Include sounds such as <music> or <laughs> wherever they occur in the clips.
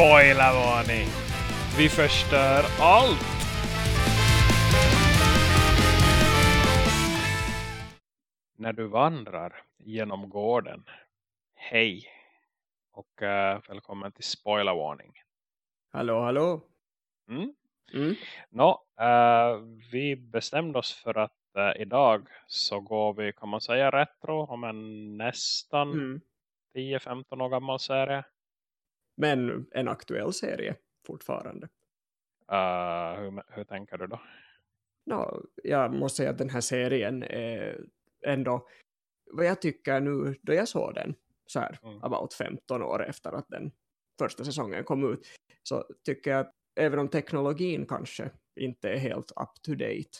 Spoilervarning! Vi förstör allt! När du vandrar genom gården. Hej! Och uh, välkommen till Spoilervarning. Hallå, hallå. Mm? Mm. Nå, uh, vi bestämde oss för att uh, idag så går vi, kan man säga, retro om en nästan Mm. 10-15 år gammal serie. Men en aktuell serie fortfarande. Uh, hur, hur tänker du då? No, jag måste säga att den här serien är ändå vad jag tycker nu då jag såg den så här Mm. about 15 år efter att den första säsongen kom ut så tycker jag att även om teknologin kanske inte är helt up to date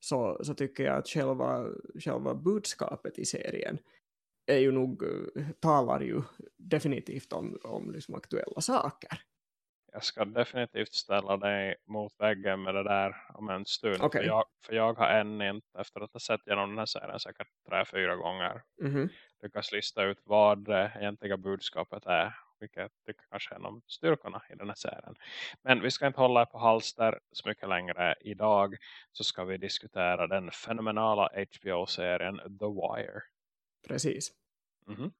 så, så tycker jag att själva, själva budskapet i serien är ju nog, eh, talar ju definitivt om, om liksom aktuella saker. Jag ska definitivt ställa dig mot väggen med det där om en stund. Okej. För, jag, för jag har än inte, efter att ha sett igenom den här serien säkert tre, fyra gånger, Mhm. lyckats lista ut vad det egentliga budskapet är. Vilket jag tycker kanske är en av styrkorna i den här serien. Men vi ska inte hålla på halster så mycket längre. Idag så ska vi diskutera den fenomenala HBO-serien The Wire. Precis. Mhm.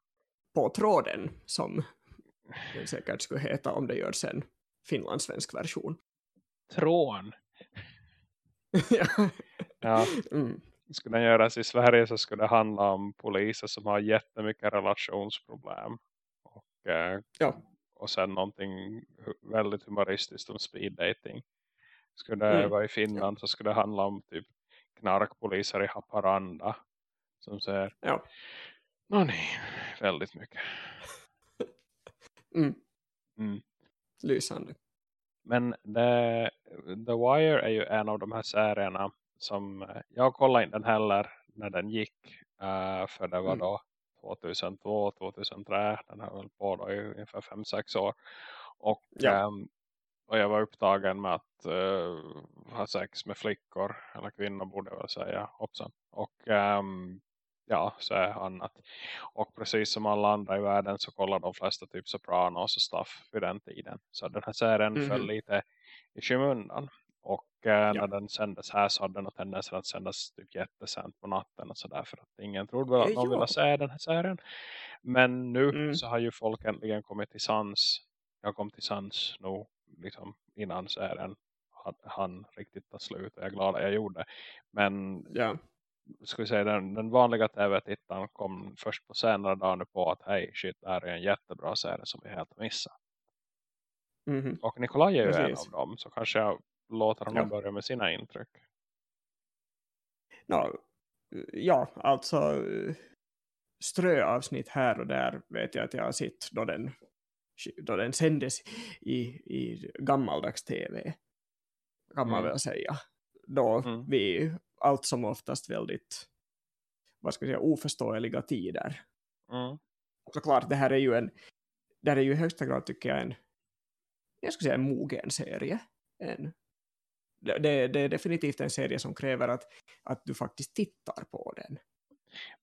På tråden som den säkert skulle heta om det görs en finlandssvensk version. Trån. <laughs> ja. Ja, Mm. skulle den göras i Sverige så skulle det handla om poliser som har jättemycket relationsproblem. Och, eh, Ja. och sen någonting väldigt humoristiskt om speed dating. Skulle det Mm. vara i Finland så skulle det handla om typ knarkpoliser i Haparanda. Som säger, Ja. nå nej, väldigt mycket. <laughs> Mm. Mm. Lysande. Men det, The Wire är ju en av de här serierna som eh, jag kollade inte den heller när den gick. eh, för det var Mm. då 2002, 2003. Den har väl på då i ungefär 5-6 år. Och, Ja. ehm, och jag var upptagen med att eh, ha sex med flickor. Eller kvinnor borde jag väl säga. Hoppsan. Och ehm, ja, så är annat. Och precis som alla andra i världen så kollar de flesta typ Sopranos och stuff vid den tiden. Så den här serien Mhm. föll lite i skymundan. Och eh, Ja. när den sändes här så hade den tendens att sändas typ jättesent på natten och sådär. För att ingen trodde väl att någon ville se den här serien. Men nu Mm. så har ju folk äntligen kommit till sans. Jag kom till sans nog liksom innan serien han, han riktigt ta slut. Och jag är glad att jag gjorde. Men Ja. Ska vi säga, den, den vanliga tv-tittaren kom först på senare dagen på att hej shit, det här är en jättebra serie som vi helt missar. Mhm. Och Nikolaj är ju en Precis. av dem så kanske jag låter honom Ja. börja med sina intryck. No, ja, alltså ströavsnitt här och där vet jag att jag har sett då den, då den sändes i, i gammaldags tv. Kan man Mm. väl säga. Då Mm. vi allt som oftast väldigt vad ska jag säga, oförståeliga tider. Mm. Såklart, det här är ju en det här är ju i högsta grad tycker jag en jag skulle säga en mogen serie. En, det, det, är definitivt en serie som kräver att, att du faktiskt tittar på den.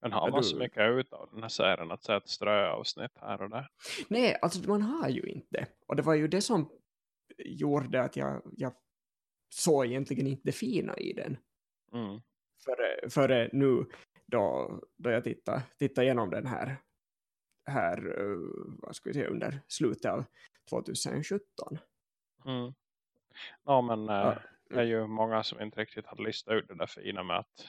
Men har man du- så mycket ut av den här serien att säga ett ströavsnitt här och där? Nej, alltså man har ju inte. Och det var ju det som gjorde att jag, jag såg egentligen inte det fina i den. Mm. Före, före nu då, då jag tittade, tittade igenom den här, här eh, vad ska vi säga, under slutet av 2017. Mm. Ja men eh, Ja. det är ju många som inte riktigt hade listat ut det där fina med att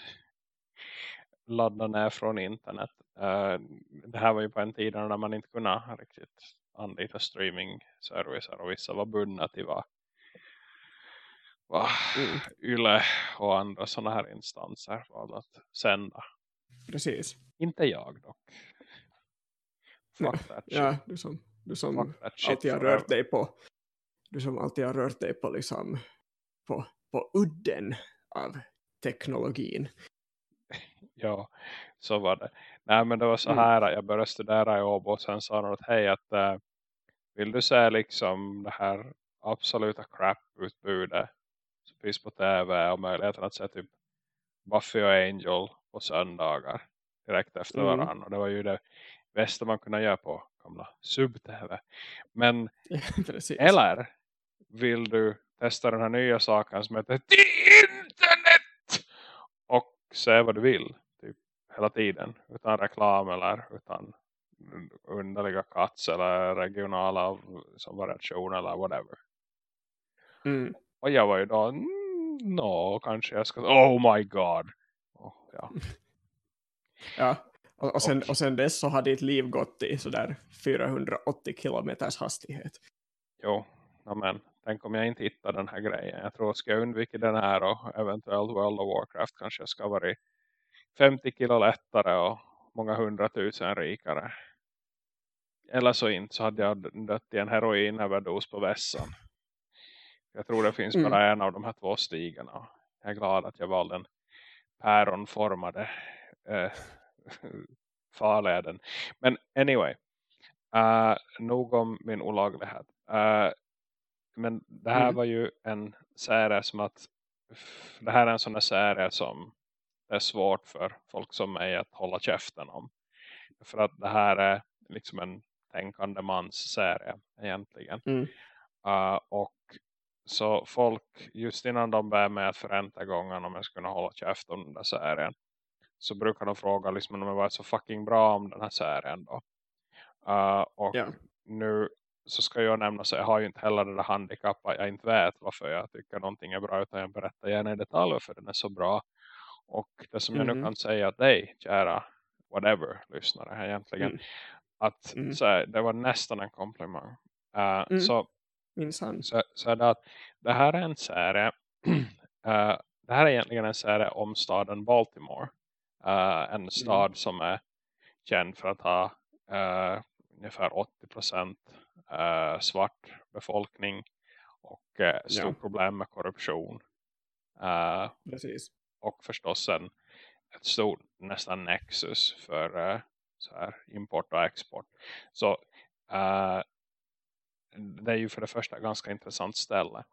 ladda ner från internet. Eh, det här var ju på en tid när man inte kunde riktigt anlita streaming-servicer och vissa var bundna till vad, vad Mm. YLE och andra sådana här instanser valde att sända. Precis. Inte jag dock. Fuck that shit. Ja, du som, du som alltid har rört dig på du som alltid har rört dig på liksom på, på udden av teknologin. <laughs> Ja, så var det. Nej men det var så Mm. här att jag började studera i Åbo och sen sa de att hej att eh, vill du se liksom det här absoluta crap-utbudet finns på tv och möjligheten att se typ Buffy och Angel på söndagar direkt efter Mm. varandra. Och det var ju det bästa man kunde göra på gamla sub-tv. Men <laughs> eller vill du testa den här nya saken som heter internet och se vad du vill typ hela tiden utan reklam eller utan underliga cuts eller regionala som variationer eller whatever. Mm. Och jag var ju då, mm, no, kanske jag ska, oh my god. Oh, ja. <laughs> Ja, och, och, sen, och sen dess så har ditt liv gått i sådär 480 kilometers hastighet. Jo, men tänk om jag inte hittar den här grejen. Jag tror ska jag undvika den här och eventuellt World of Warcraft kanske jag ska vara 50 kilo lättare och många hundratusen rikare. Eller så inte så hade jag dött i en heroinöverdos på vässan. Jag tror det finns Mm. bara en av de här två stigarna. Jag är glad att jag valde den päronformade eh, <laughs> farleden. Men anyway. Uh, nog om min olaglighet. Uh, men det här Mm. var ju en serie som att det här är en sån här serie som det är svårt för folk som mig att hålla käften om. För att det här är liksom en tänkande mans serie egentligen. Mm. Uh, och så folk, just innan de börjar med att förränta gången om jag ska kunna hålla käft om den där serien. Så brukar de fråga liksom om det var så fucking bra om den här serien då. Uh, och Ja. nu så ska jag nämna så jag har ju inte heller det där handikapp att jag inte vet varför jag tycker någonting är bra utan jag berättar gärna i detalj varför den är så bra. Och det som jag nu Mhm. kan säga till dig, kära whatever lyssnare egentligen, Mm. att Mm. så här, det var nästan en komplimang. Uh, Mm. Så Minsann. så, så det att det här är en serie <clears throat> eh, det här är egentligen en serie om staden Baltimore Eh, en stad som är känd för att ha eh, ungefär 80% uh, svart befolkning och uh, stor Ja. problem med korruption Eh, Precis. och förstås en, ett stort nästan nexus för så här, import och export. Så det är ju för det första ett ganska intressant ställe.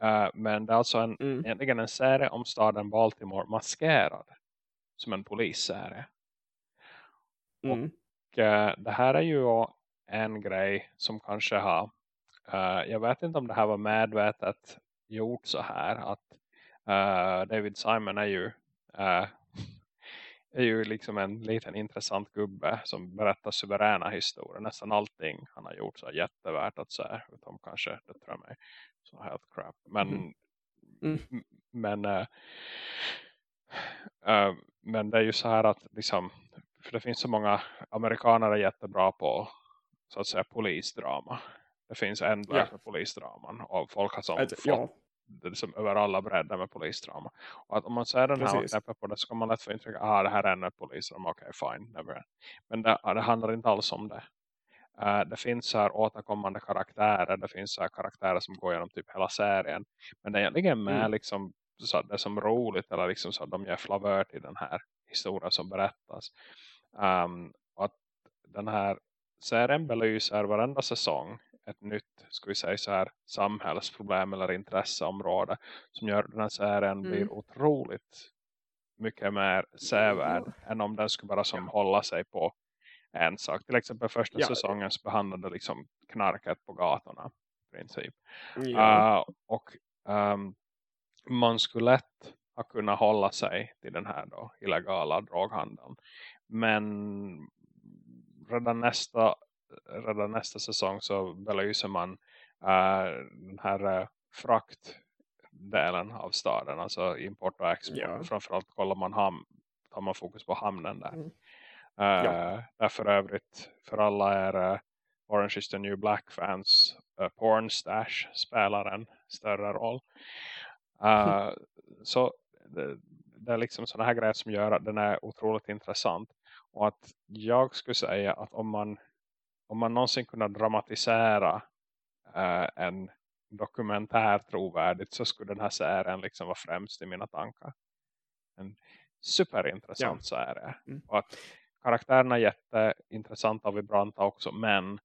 Eh, men det är alltså en, Mm. egentligen en serie om staden Baltimore maskerad som en polisserie. Mm. Och eh, det här är ju en grej som kanske har eh, jag vet inte om det här var medvetet gjort så här att David Simon är ju är ju liksom en liten intressant gubbe som berättar suveräna historier. Nästan allting han har gjort så är jättevärt att se. Utom kanske det tror jag mig så helt crap. Men. Mm. m- men, eh, eh, men det är ju så här att liksom, för det finns så många amerikaner är jättebra på så att säga polisdrama. Det finns ändlösa Ja. polisdraman och folk har som fått ja, liksom över alla bredder med polisdrama. Och att om man ser den här och Precis. knäpper på det så kan man lätt få intryck ah det här är ännu ett polisdrama, okej fine, never. Men det, det handlar inte alls om det. Eh, det finns så här återkommande karaktärer, det finns så här karaktärer som går genom typ hela serien. Men det är egentligen med Mm. liksom så att det är som roligt eller liksom så att de ger flavör till den här historien som berättas. Um, och att den här serien belyser varenda säsong ett nytt, ska vi säga så här, samhällsproblem eller intresseområde som gör den här serien Mm. blir otroligt mycket mer sevärd än om den skulle bara som hålla sig på en sak. Till exempel första Ja. säsongen så behandlade liksom knarket på gatorna i princip. ja. Uh, och um, man skulle lätt ha kunnat hålla sig till den här då, illegala droghandeln. Men redan nästa, redan nästa säsong så belyser man uh, den här uh, fraktdelen av staden. Alltså import och export. Ja. Framförallt kollar man ham tar man fokus på hamnen där. Mm. Uh, Ja. Där för övrigt för alla är uh, Orange is the New Black fans uh, Porn Stash spelar en större roll. Uh, <laughs> så det, det är liksom sådana här grejer som gör att den är otroligt intressant. Och att jag skulle säga att om man, om man någonsin kunde dramatisera uh, en dokumentär trovärdigt så skulle den här serien liksom vara främst i mina tankar. En superintressant serie. Mm. Och att karaktärerna är jätteintressanta och vibranta också men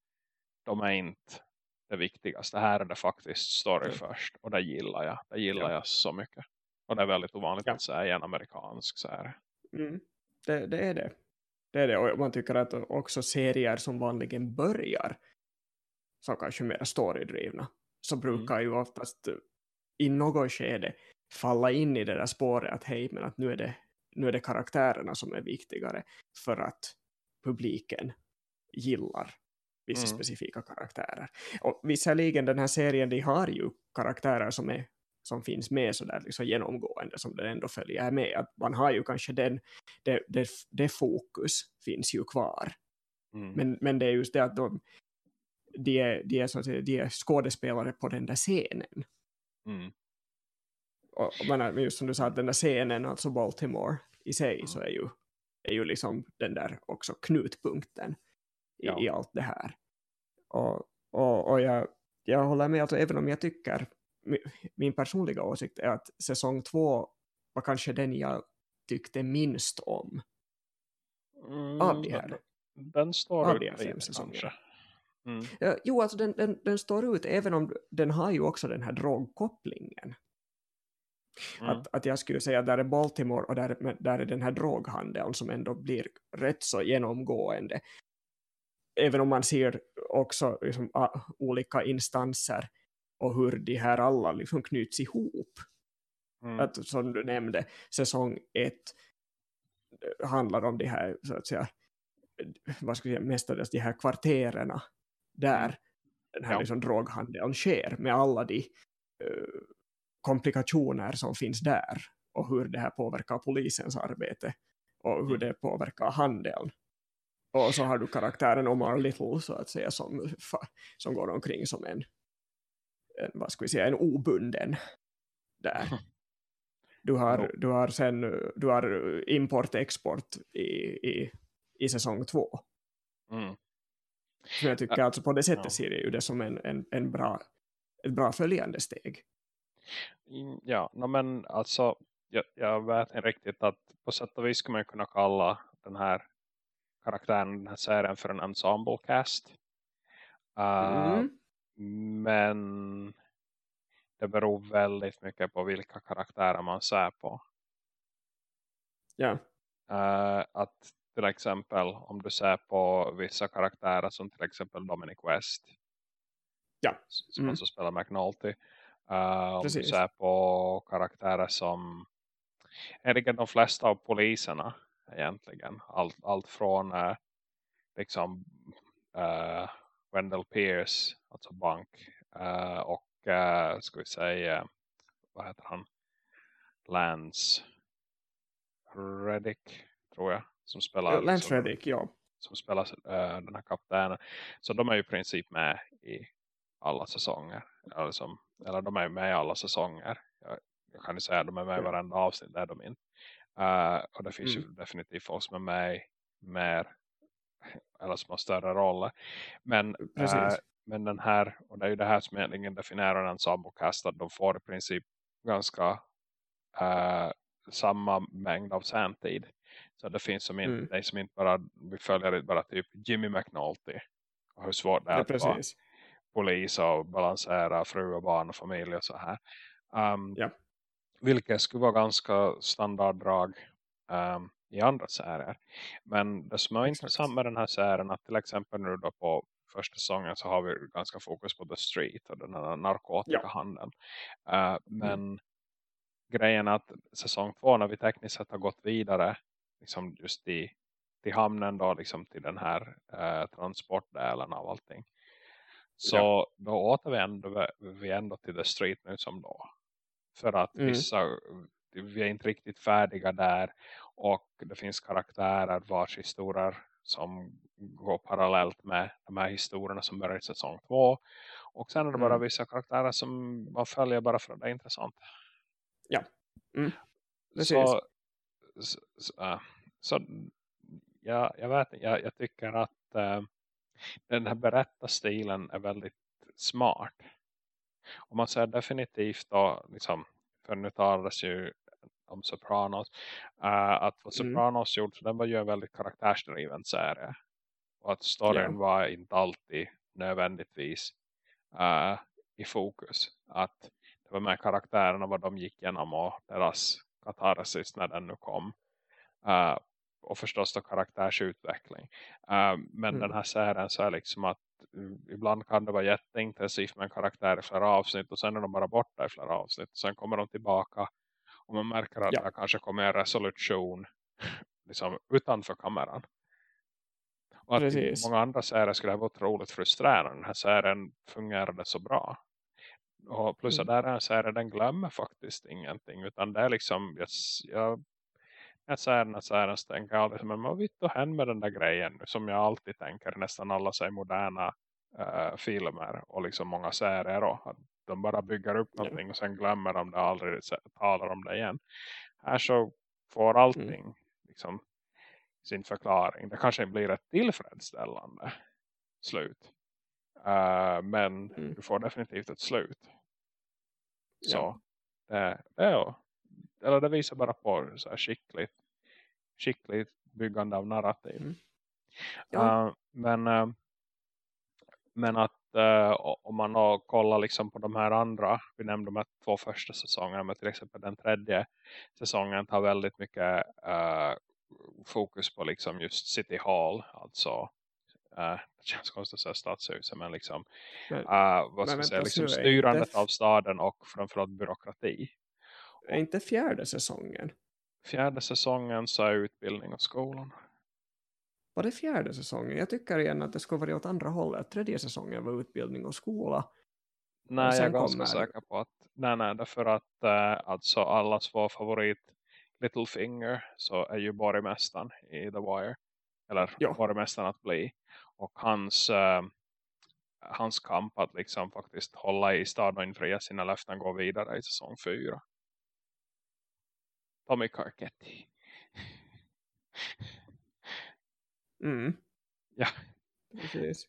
de är inte det viktigaste. Här är det faktiskt story Mm. först och det gillar jag. Det gillar Ja. jag så mycket. Och det är väldigt ovanligt Ja. att säga i en amerikansk serie. Mm. Det, det är det. Det är det. Och man tycker att också serier som vanligen börjar som kanske mer storydrivna så mm. brukar mm. ju oftast i något skede falla in i det där spåret att hej men att nu är det, nu är det karaktärerna som är viktigare för att publiken gillar vissa mm. specifika karaktärer. Och visserligen den här serien, de har ju karaktärer som, är, som finns med så där liksom genomgående som den ändå följer med. Att man har ju kanske den, det, det, det fokus finns ju kvar. Mm. Men, men det är just det att de, de, är, de, är, så att säga, de är skådespelare på den där scenen. Mm. Och, men just som du sa, att den där scenen, alltså Baltimore i sig, mm. så är ju, är ju liksom den där också knutpunkten i, ja. i allt det här. Och, och, och jag, jag håller med, alltså, även om jag tycker, min personliga åsikt är att säsong två var kanske den jag tyckte minst om. Mm, av de här. Den står av ut de fem säsongerna. Mm. Ja, jo, alltså den, den, den står ut, även om den har ju också den här drogkopplingen. Mm. Att, att jag skulle säga att där är Baltimore och där, där är den här droghandeln som ändå blir rätt så genomgående även om man ser också liksom, olika instanser och hur de här alla liksom knyts ihop. Mm. Att, som du nämnde, säsong ett eh, handlar om de här, så att säga, vad ska jag säga, mestadels de här kvartererna där mm. den här ja. liksom, droghandeln sker med alla de uh, komplikationer som finns där och hur det här påverkar polisens arbete och hur mm. det påverkar handeln och så har du karaktären Omar Little så att säga som, som går omkring som en vad ska vi säga, en obunden där. Du har, du har sen du har import-export i, i, i säsong två. Mm. Så jag tycker alltså på det sättet ja. ser det ju det som en, en, en bra, ett bra följande steg. Mm, ja, no, men alltså jag, jag vet inte riktigt att på sätt och vis skulle man kunna kalla den här karaktären den här serien för en ensemble cast. Uh, mm. Men det beror väldigt mycket på vilka karaktärer man ser på. Ja. Uh, att till exempel om du ser på vissa karaktärer som till exempel Dominic West. Ja. Som mm. också spelar McNulty. Uh, om du ser på karaktärer som egentligen de flesta av poliserna egentligen. Allt, allt från uh, liksom uh, Wendell Pierce, alltså bank uh, och uh, ska vi säga vad heter han? Lance Reddick tror jag som spelar Lance liksom, Reddick, ja. Som spelar den här kaptenen. Så de är ju i princip med i alla säsonger. Eller, som, eller de är med i alla säsonger. Jag, jag kan ju säga att de är med i varenda avsnitt där de inte. Uh, och det finns mm. ju definitivt folk som är med mer eller som har större roller. Men, uh, men den här, och det är ju det här som egentligen definierar en sabokast att de får i princip ganska uh, samma mängd av sändtid. Så det finns som inte, mm. det som inte bara, vi följer bara typ Jimmy McNulty och hur svårt det är ja, att vara polis och balansera fru och barn och familj och så här. Um, ja vilket skulle vara ganska standarddrag um, i andra serier. Men det som är Exakt. intressant med den här serien att till exempel nu då på första säsongen så har vi ganska fokus på The Street och den här narkotikahandeln. Ja. Uh, men mm. grejen att säsong två när vi tekniskt sett har gått vidare liksom just i, till hamnen då liksom till den här uh, transportdelen av allting. Så ja. då återvänder vi ändå till The Street nu som då för att mm. vissa, vi är inte riktigt färdiga där. Och det finns karaktärer vars historier som går parallellt med de här historierna som börjar i säsong två. Och sen är det bara mm. vissa karaktärer som man följer bara för att det är intressant. Ja. Mm. Så, så, så, äh, så ja, jag vet jag, jag tycker att äh, den här berättarstilen är väldigt smart. Och man ser definitivt då, liksom, för nu talades ju om Sopranos, uh, att vad mm. Sopranos mm. gjort, den var ju en väldigt karaktärsdriven serie. Och att storyn yeah. var inte alltid nödvändigtvis uh, i fokus. Att det var med karaktärerna vad de gick igenom och deras katarsis när den nu kom. Uh, och förstås då karaktärsutveckling. Uh, men mm. den här serien så är liksom att uh, ibland kan det vara jätteintensivt med en karaktär i flera avsnitt och sen är de bara borta i flera avsnitt. Sen kommer de tillbaka och man märker att ja. det kanske kommer en resolution liksom utanför kameran. Och att Precis. många andra serier skulle vara otroligt frustrerande. Den här serien fungerade så bra. Och plus mm. att där är en serie, den glömmer faktiskt ingenting. Utan det är liksom, jag, jag jag säger den här serien så tänker jag alltid, men vad vitt och hän med den där grejen som jag alltid tänker nästan alla sig moderna uh, filmer och liksom många serier och de bara bygger upp någonting och sen glömmer de det aldrig talar om det igen. Här så får allting mm. liksom sin förklaring. Det kanske blir ett tillfredsställande slut. Uh, men mm. du får definitivt ett slut. Så ja. det, det, eller det visar bara på så här skickligt, skickligt byggande av narrativ. Mm. Ja. Uh, men, uh, men att om man kollar liksom på de här andra, vi nämnde de här två första säsongerna, men till exempel den tredje säsongen tar väldigt mycket fokus på liksom just City Hall, alltså Uh, det känns konstigt att säga stadshuset men liksom, men, uh, vad ska men, säga, liksom styrandet inte... av staden och framförallt byråkrati. Är inte fjärde säsongen? Fjärde säsongen så är utbildning och skolan. Var det fjärde säsongen? Jag tycker igen att det skulle vara åt andra hållet. Tredje säsongen var utbildning och skola. Nej, och jag är ganska kommer... säker på att nej, nej, därför att äh, alltså allas vår favorit Littlefinger så är ju borgmästaren i The Wire. Eller ja. borgmästaren att bli. Och hans, äh, hans kamp att liksom faktiskt hålla i staden och infria sina löften går vidare i säsong fyra. Tommy Carcetti. Mm. Ja. Precis.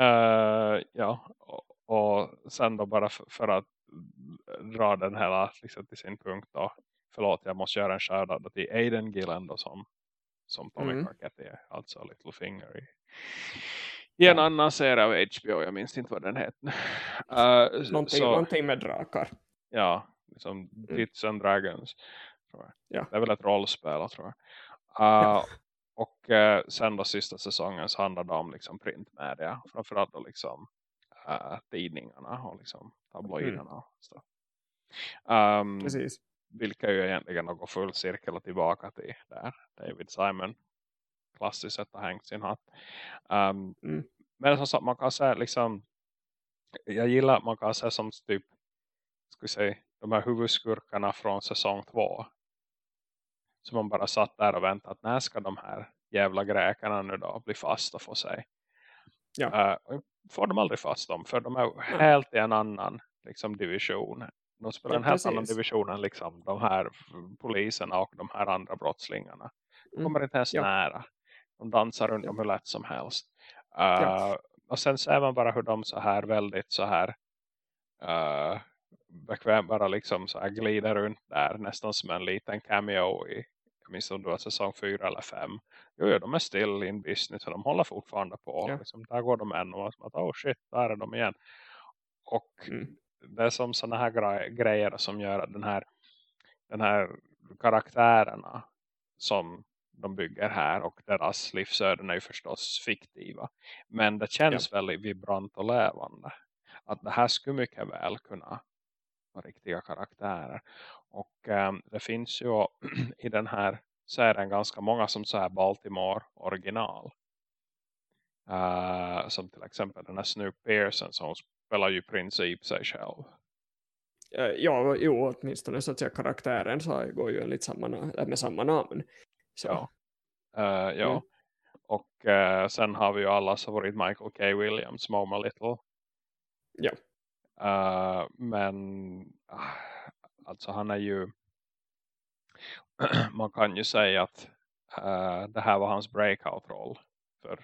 Uh, ja, och, och, sen då bara för, för att dra den hela liksom, till sin punkt då. Förlåt, jag måste göra en shoutout till Aiden Gillen som, som Tommy mm. Carcetti är. Alltså Littlefinger i, i en ja. annan serie av HBO. Jag minns inte vad den heter. Uh, någonting, så, någonting med drakar. Ja, liksom mm. Tits and Dragons. Ja. Det är väl ett rollspel tror jag. Uh, ja. Och uh, sen då sista säsongen så handlar det om liksom printmedia. Framförallt då liksom uh, tidningarna och liksom tabloiderna. Mm. Um, Precis. Vilka ju egentligen går full cirkel tillbaka till där David Simon klassiskt sett har hängt sin hatt. Um, mm. Men som sagt, man kan säga liksom jag gillar att man kan säga som typ ska säga, de här huvudskurkarna från säsong två så man bara satt där och väntade att när ska de här jävla gräkarna nu då bli fast och få sig. Ja. Uh, får de aldrig fast dem för de är helt i en annan liksom, division. De spelar ja, en helt precis. annan division än liksom, de här poliserna och de här andra brottslingarna. De mm. kommer inte ens ja. nära. De dansar runt ja. dem hur lätt som helst. Uh, ja. Och sen ser man bara hur de så här väldigt så här uh, bekvämt bara liksom så här glider runt där nästan som en liten cameo i jag minns om det var säsong fyra eller fem. Jo, jo de är still in business och de håller fortfarande på. Ja. Liksom, där går de än och att, oh shit, där är de igen. Och mm. Det är som sådana här gre grejer som gör att den här, den här karaktärerna som de bygger här och deras livsöden är ju förstås fiktiva. Men det känns ja. väldigt vibrant och levande. Att det här skulle mycket väl kunna vara riktiga karaktärer. Och um, det finns ju <clears throat> i den här serien ganska många som så här Baltimore original. Uh, som till exempel den här Snoop Pearson som spelar ju i princip sig själv. Uh, ja, jo, åtminstone så att säga karaktären så går ju enligt samma, med samma namn. Så. Ja, uh, ja. Mm. och sen har vi ju alla favorit Michael K. Williams, Moma Little. Ja. men Alltså han är ju <clears throat> man kan ju säga att uh, det här var hans breakout-roll. För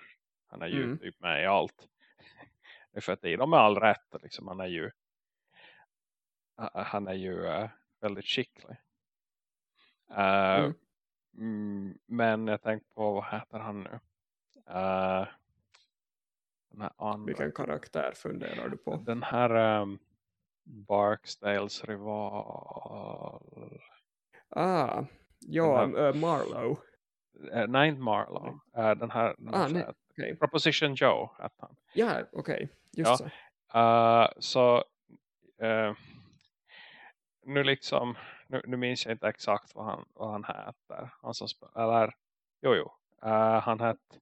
han är ju mm. typ med i allt. För tiden med all rätt. Liksom, han är ju uh, han är ju uh, väldigt skicklig. Mm. Mm, men jag tänkte på, vad heter han nu? Vilken karaktär funderar du på? Den här um, Barksdales rival. Ah, ja, uh, Marlowe. Uh, nej, inte Marlowe. Uh, den här, ah, nej. Okay. Proposition Joe hette han. Ja, okej. Okay. Just ja. så. Uh, så uh, nu liksom nu, nu minns jag inte exakt vad han, vad han heter. Han som eller jo jo. Uh, han hette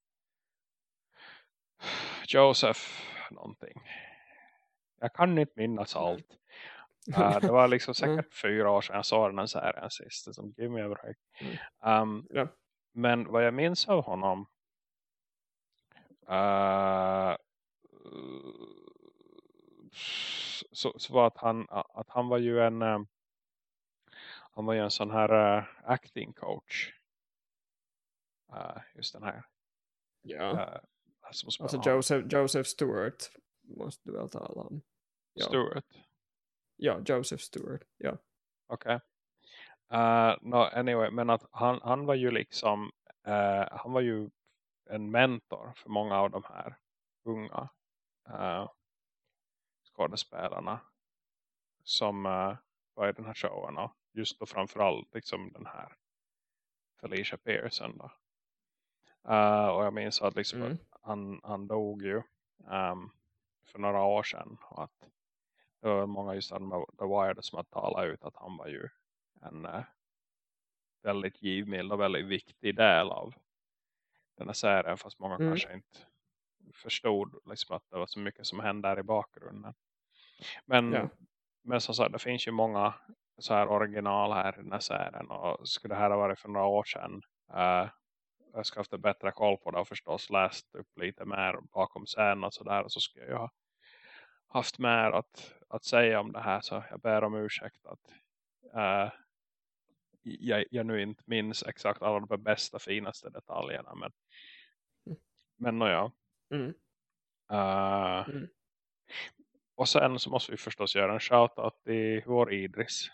Joseph någonting. Jag kan inte minnas allt. Uh, det var liksom <laughs> säkert mm. fyra år sedan jag såg den här serien sist. Som give me a break. Mm. Um, ja. Men vad jag minns av honom uh, så, så var att han, att han var ju en um, han var ju en sån här uh, acting coach. Uh, just den här. Ja. Uh, alltså Joseph, Joseph Stewart måste du väl tala om. Ja. Stewart? Ja, Joseph Stewart. Ja. Okej. Okay. No, anyway, men att han, han var ju liksom han var ju en mentor för många av de här unga uh, skådespelarna som uh, var i den här showen och just då framförallt liksom den här Felicia Pearson då. Uh, och jag minns att liksom mm. han, han dog ju um, för några år sedan och att det var många just av The Wired som har talat ut att han var ju en uh, väldigt givmild och väldigt viktig del av den här serien fast många mm. kanske inte förstod liksom att det var så mycket som hände där i bakgrunden. Men, ja. men som sagt, det finns ju många så här original här i den här serien och skulle det här ha varit för några år sedan uh, jag ska haft bättre koll på det och förstås läst upp lite mer bakom scenen och sådär så skulle jag ha haft mer att, att säga om det här så jag ber om ursäkt att uh, jag, jag nu inte minns exakt alla de bästa finaste detaljerna men mm. men nåja mm. Uh, mm. och sen så måste vi förstås göra en shoutout till vår Idris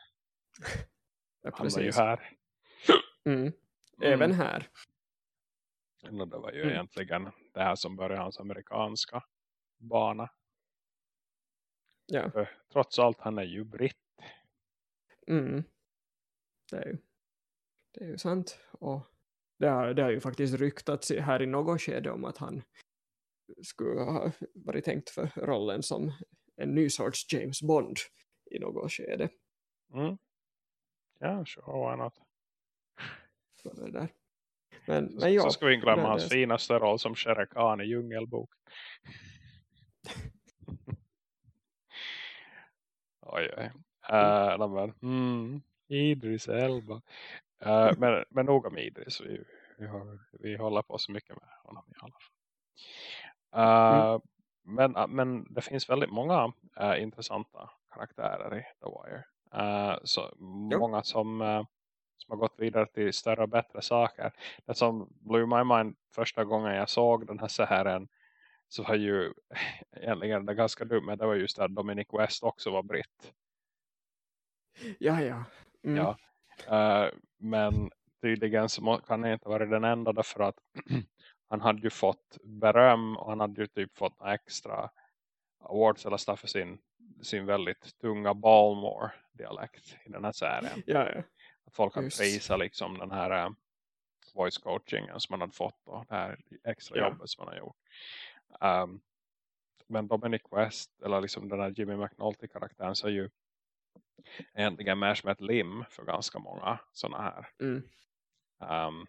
<laughs> ja, han var ju här mm. även mm. här det var ju mm. egentligen det här som började hans amerikanska bana ja. För, trots allt han är ju britt mm det är ju, det är ju sant. Och det har, det har ju faktiskt ryktats här i något skede om att han skulle ha varit tänkt för rollen som en ny sorts James Bond i något skede. Mm. Ja, sure, why not? Så det där. Men, men ja, så ska vi glömma hans det. finaste roll som Shere Khan i Djungelbok. <laughs> oj, oj. Uh, men, mm. Idris Elba. Uh, men, men nog om Idris. Vi, vi, har, vi håller på så mycket med honom i alla fall. Mm. men, uh, men det finns väldigt många uh, intressanta karaktärer i The Wire. så jo. många som, som har gått vidare till större och bättre saker. Det som blew my mind första gången jag såg den här serien så var ju <laughs> egentligen det ganska dumt. Det var just att Dominic West också var britt. Ja, ja. Mm. Ja. Uh, men tydligen så kan han inte vara den enda därför att <clears throat> han hade ju fått beröm och han hade ju typ fått extra awards eller stuff för sin, sin väldigt tunga Balmore-dialekt i den här serien. Ja, ja. Att folk har prisat liksom den här uh, voice coachingen som man hade fått och det här extra ja. jobbet som man har gjort. Um, men Dominic West eller liksom den här Jimmy McNulty-karaktären så är ju egentligen mer som ett lim för ganska många sådana här mm. um,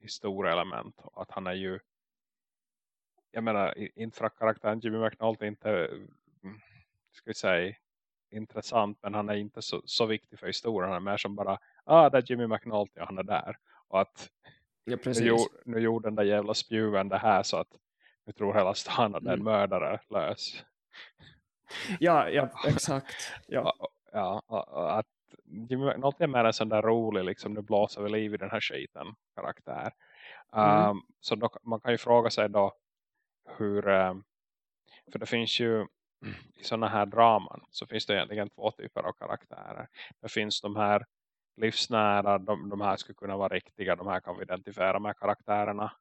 historieelement. Att han är ju jag menar, inte för att karaktären Jimmy McNulty inte ska vi säga intressant men han är inte så, så viktig för historien. Han är mer som bara, ah det är Jimmy McNulty han är där. Och att ja, nu, nu gjorde den där jävla spjuven det här så att nu tror hela stan att mm. en mördare lös. Ja, ja <laughs> exakt. Ja ja, att något är mer en sån där rolig liksom, nu blåser vi liv i den här skiten karaktär. Mm. Um, så då, man kan ju fråga sig då hur, um, för det finns ju i sådana här draman så finns det egentligen två typer av karaktärer. Det finns de här livsnära, de, de här skulle kunna vara riktiga, de här kan vi identifiera med karaktärerna.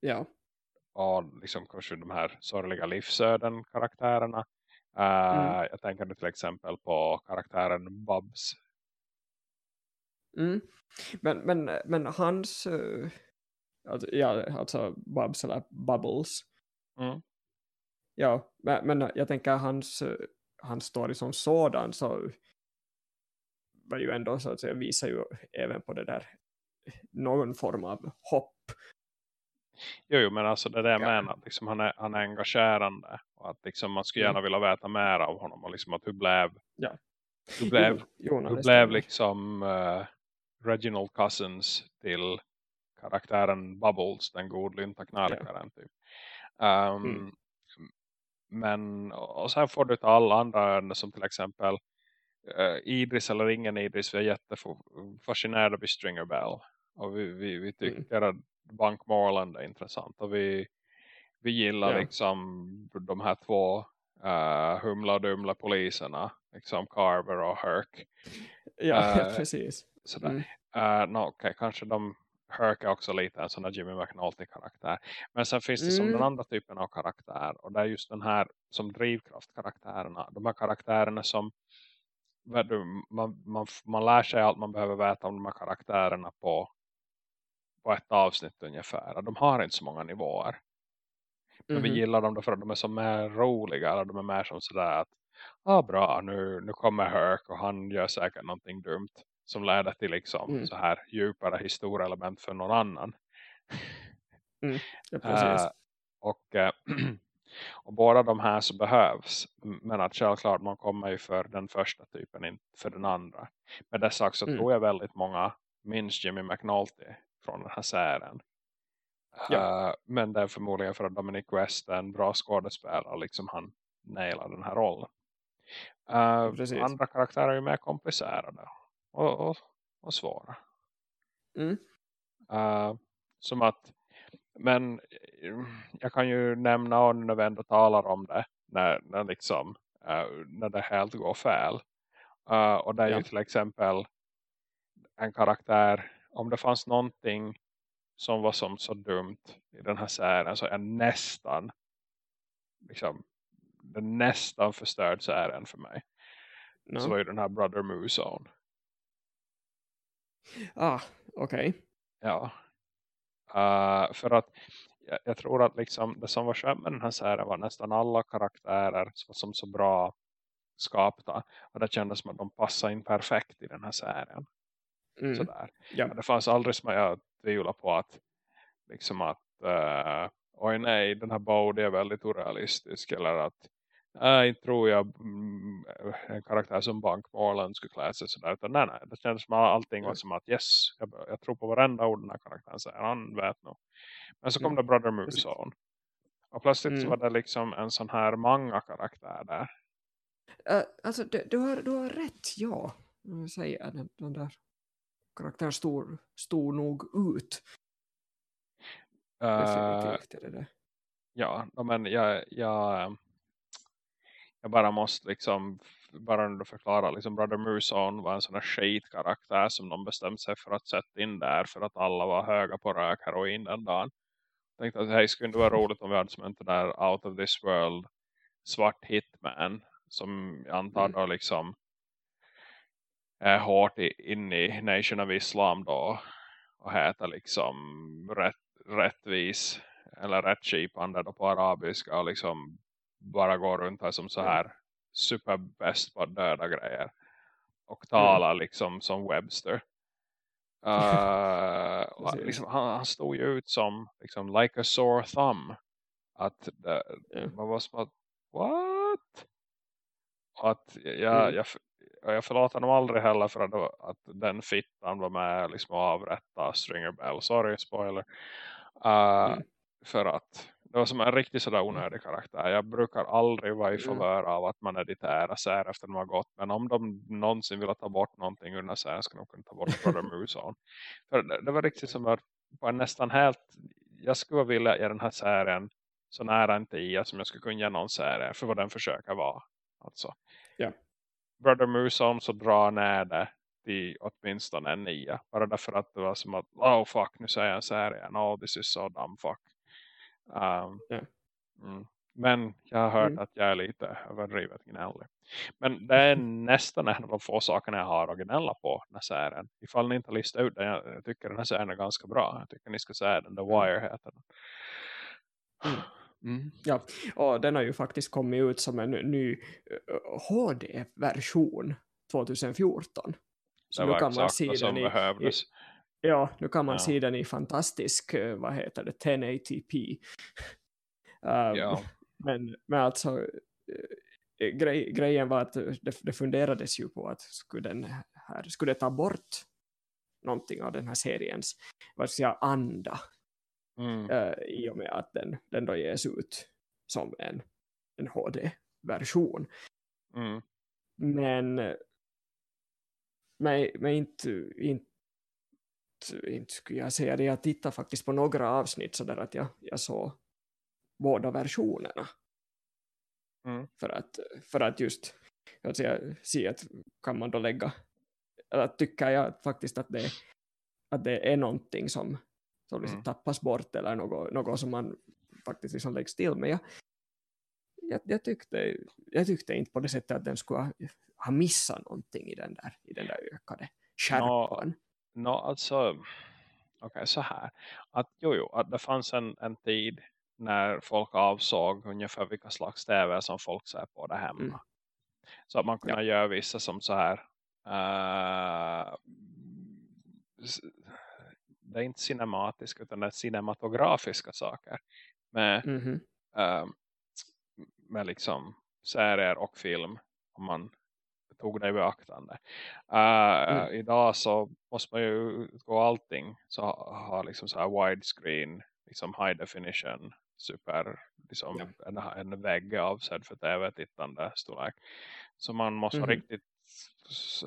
Ja. Och liksom kanske de här sorgliga livsöden karaktärerna. Uh, mm. Jag tänker nu till exempel på karaktären Bubs. Mm. Men, men, men hans, uh, alltså, ja, alltså Bubs eller Bubbles, Mm. ja, men, men jag tänker hans, uh, hans story som sådan så var ju ändå så att säga visar ju även på det där någon form av hopp. Jo, jo men alltså det jag Ja. menar. att Liksom han, är, han är engagerande. Och att liksom man skulle Mm. gärna vilja veta mer av honom. Och liksom att hur blev, Ja. hur blev, Jo, det blev liksom uh, Reginald Cousins till karaktären Bubbles, den godlynta knarkaren typ. Um, Mm. Men, och sen får du ta alla andra ärenden som till exempel uh, Idris eller ingen Idris, vi är jättefascinerade vid Stringer Bell. Och vi, vi, vi tycker att Bank Moreland är intressant. Och vi, vi gillar Ja. liksom de här två uh, humla och dumla poliserna. Liksom Carver och Herc. Ja, äh, <laughs> precis. Sådär. Mm. Uh, no, okay, kanske de Herc är också lite en sån där Jimmy McNulty-karaktär. Men sen finns det som Mm. den andra typen av karaktär. Och det är just den här som drivkraft-karaktärerna. De här karaktärerna som man, man, man lär sig allt man behöver veta om de här karaktärerna på, på ett avsnitt ungefär. De har inte så många nivåer. Men vi Mhm. gillar dem för att de är så mer roliga. Eller de är mer som sådär att ah, bra, nu, nu kommer Herc och han gör säkert någonting dumt. Som leder till liksom Mm. så här djupare historieelement för någon annan. Ja, <laughs> precis. Eh, och, eh, <clears throat> och båda de här så behövs. Men att självklart man kommer ju för den första typen, inte för den andra. Med det sagt så Mm. tror jag väldigt många minns Jimmy McNulty från den här serien. Ja. Eh, men det är förmodligen för att Dominic West är en bra skådespelare. Liksom han nailar den här rollen. Precis. andra karaktärer är ju mer komplicerade. Och, och, och svåra. Mm. Eh, som att men jag kan ju nämna och när vi ändå talar om det när, när liksom när det helt går fel. Och det är Ja. ju till exempel en karaktär om det fanns någonting som var som så dumt i den här serien så är nästan liksom den nästan förstörd serien för mig. No. Så var ju den här Brother Moozone. Ah, okej. Ja. Uh, för att jag, jag tror att liksom det som var skönt med den här serien var nästan alla karaktärer som som så bra skapta. Och det kändes som att de passade in perfekt i den här serien. Mm. Sådär. Ja. Men det fanns aldrig som jag tvivlar på att liksom att uh, oj nej, den här Bodhi är väldigt orealistisk. Eller att äh, inte tror jag mm, en karaktär som Bank skulle klä sig sådär. Utan nej, nej. Det kändes som att allting var Ja. som att yes, jag, jag tror på varenda ord den här karaktären säger. Han vet nog. Men så kom Mm. det Brother. Moozone. Och plötsligt så Mm. var det liksom en sån här manga karaktär där. Eh, alltså, du, du, har, du har rätt, ja. Jag vill säga, den, den där karaktären stod, stod nog ut. Uh, ja, men jag, jag, jag bara måste liksom bara ändå förklara liksom Brother Moozone var en sån här skitkaraktär som de bestämde sig för att sätta in där för att alla var höga på rök heroin den dagen. Jag tänkte att hej, skulle det vara roligt om vi hade som inte där out of this world svart hitman som jag antar Mm. då liksom är hårt i, in i Nation of Islam då och heter liksom rätt, rättvis eller rättskipande då på arabiska och liksom bara går runt här som så här superbäst på att döda grejer och talar liksom som Webster. <laughs> Uh, liksom, han, han stod ju ut som liksom, like a sore thumb. Att det, Ja. man var som att, what? Och att jag, Mm. jag, och jag förlåter dem aldrig heller för att, att den fittan var med liksom och avrätta Stringer Bell. Sorry, spoiler. Uh, Mm. För att det var som en riktigt sådär onödig karaktär. Jag brukar aldrig vara i Mm. favör av att man editerar ser efter de har gått. Men om de någonsin vill ta bort någonting ur den här serien ska de kunna ta bort Brother <laughs> Moozone. För det, det var riktigt som att på nästan helt jag skulle vilja ge den här serien så nära en tia som jag skulle kunna ge någon serie för vad den försöker vara. Alltså. Ja. Brother Moozone så drar ner det till åtminstone en nia. Bara därför att det var som att oh fuck nu säger jag en serie. Oh this is so dumb fuck. Um, Ja. mm. Men jag har hört Mm. att jag är lite överdrivet gnällig. Men det är <laughs> nästan en av de få sakerna jag har att gnälla på den här serien. Ifall ni inte har listat ut den, jag jag tycker den här serien är ganska bra. Jag tycker ni ska säga den, The Wire heter den. Mm. Mm. Ja, och den har ju faktiskt kommit ut som en ny eh, HD-version 2014. Så Det nu kan man se den i, i, ja, nu kan man Ja. se den i fantastisk, eh, vad heter det, 1080p. Um, <laughs> Ja. men, men alltså eh, grej, grejen var att det, det funderades ju på att skulle den här, skulle det ta bort någonting av den här seriens vad ska jag anda Mm. eh, i och med att den, den då ges ut som en, en HD-version. Mm. Men, men, men inte, inte, inte skulle jag säga det. Jag tittar faktiskt på några avsnitt så där att jag, jag såg båda versionerna. Mm. För, att, för att just att säga, se att kan man då lägga eller tycker jag faktiskt att det, att det är någonting som, som liksom Mm. tappas bort eller något, något som man faktiskt liksom läggs till. Men jag, jag, jag, tyckte, jag tyckte inte på det sättet att den skulle ha, ha missat någonting i den där, i den där ökade skärpan. Nå, alltså, okej så här. Att, jo, jo, att det fanns en, en tid när folk avsåg ungefär vilka slags tv som folk ser på där hemma. Mm. Så att man kunde göra vissa som så här. s- det är inte cinematiska utan det är cinematografiska saker. Med, Mhm. eh, med liksom serier och film. Om man tog det i beaktande. Eh, Mm. Idag så måste man ju gå allting. Så ha, liksom så här widescreen, liksom high definition, super, liksom Ja. en, en vägg avsedd för tv-tittande storlek. Så man måste vara Mhm. riktigt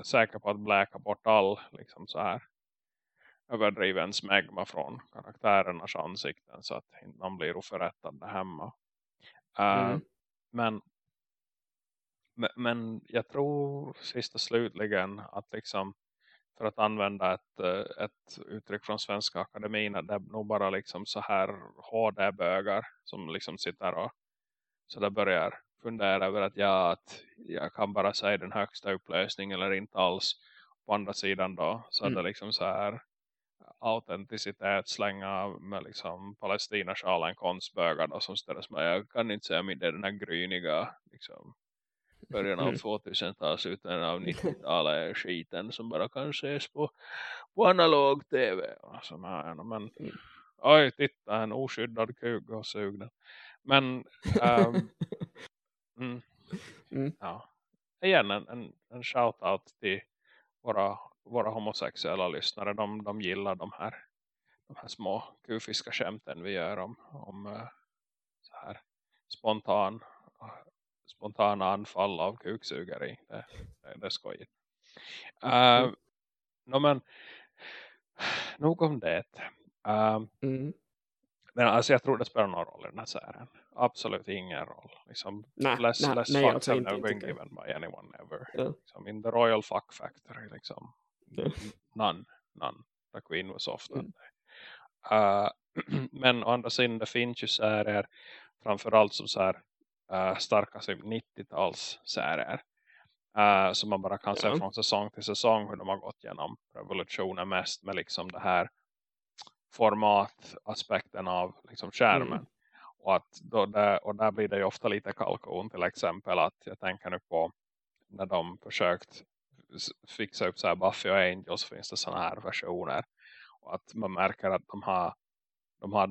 säker på att bläka bort all liksom så här överdriven smegma från karaktärernas ansikten så att man blir oförrättad hemma. Eh, Mm. men, men, men jag tror sist och slutligen att liksom för att använda ett, eh, ett uttryck från Svenska Akademin att det är nog bara liksom så här HD-bögar som liksom sitter och så där börjar fundera över att ja, att jag kan bara säga den högsta upplösningen eller inte alls. På andra sidan då så är det Mm. liksom så här autenticitet slänga med liksom Palestina-sjalen konstbögar då, som ställs med. Jag kan inte säga mig det den här gryniga liksom, början av Mm. 2000-talet, slutet av <laughs> 90-talet skiten som bara kan ses på, på analog tv. Alltså, men, men Mm. oj, titta en oskyddad kuk och sug den. Men <laughs> mm, Mm. ja. igen en, en, en shout-out till våra, våra homosexuella lyssnare. De, de gillar de här, de här små kufiska skämten vi gör om, om eh, så här spontan spontana anfall av kuksugeri. Det, det, det är skojigt. Uh, Mm. no, men nog om det. Uh, Mm. men alltså jag tror det spelar någon roll i den här serien. Absolut ingen roll. Liksom, Nej, less, nej, less nej, fucks have never been given by anyone ever. Ja. Liksom, in the royal fuck factory. Liksom. <laughs> None. None. The queen was that Mm. Uh, <clears throat> men å andra sidan det finns ju serier framförallt som så här uh, starka 90-tals serier. Uh, som man bara kan se Ja. från säsong till säsong hur de har gått genom revolutionen mest med liksom det här formataspekten av liksom skärmen. Mm. Och, att då där, och där blir det ju ofta lite kalkon till exempel att jag tänker nu på när de försökt fixa upp så här Buffy och Angels finns det sådana här versioner. Och att man märker att de har de har,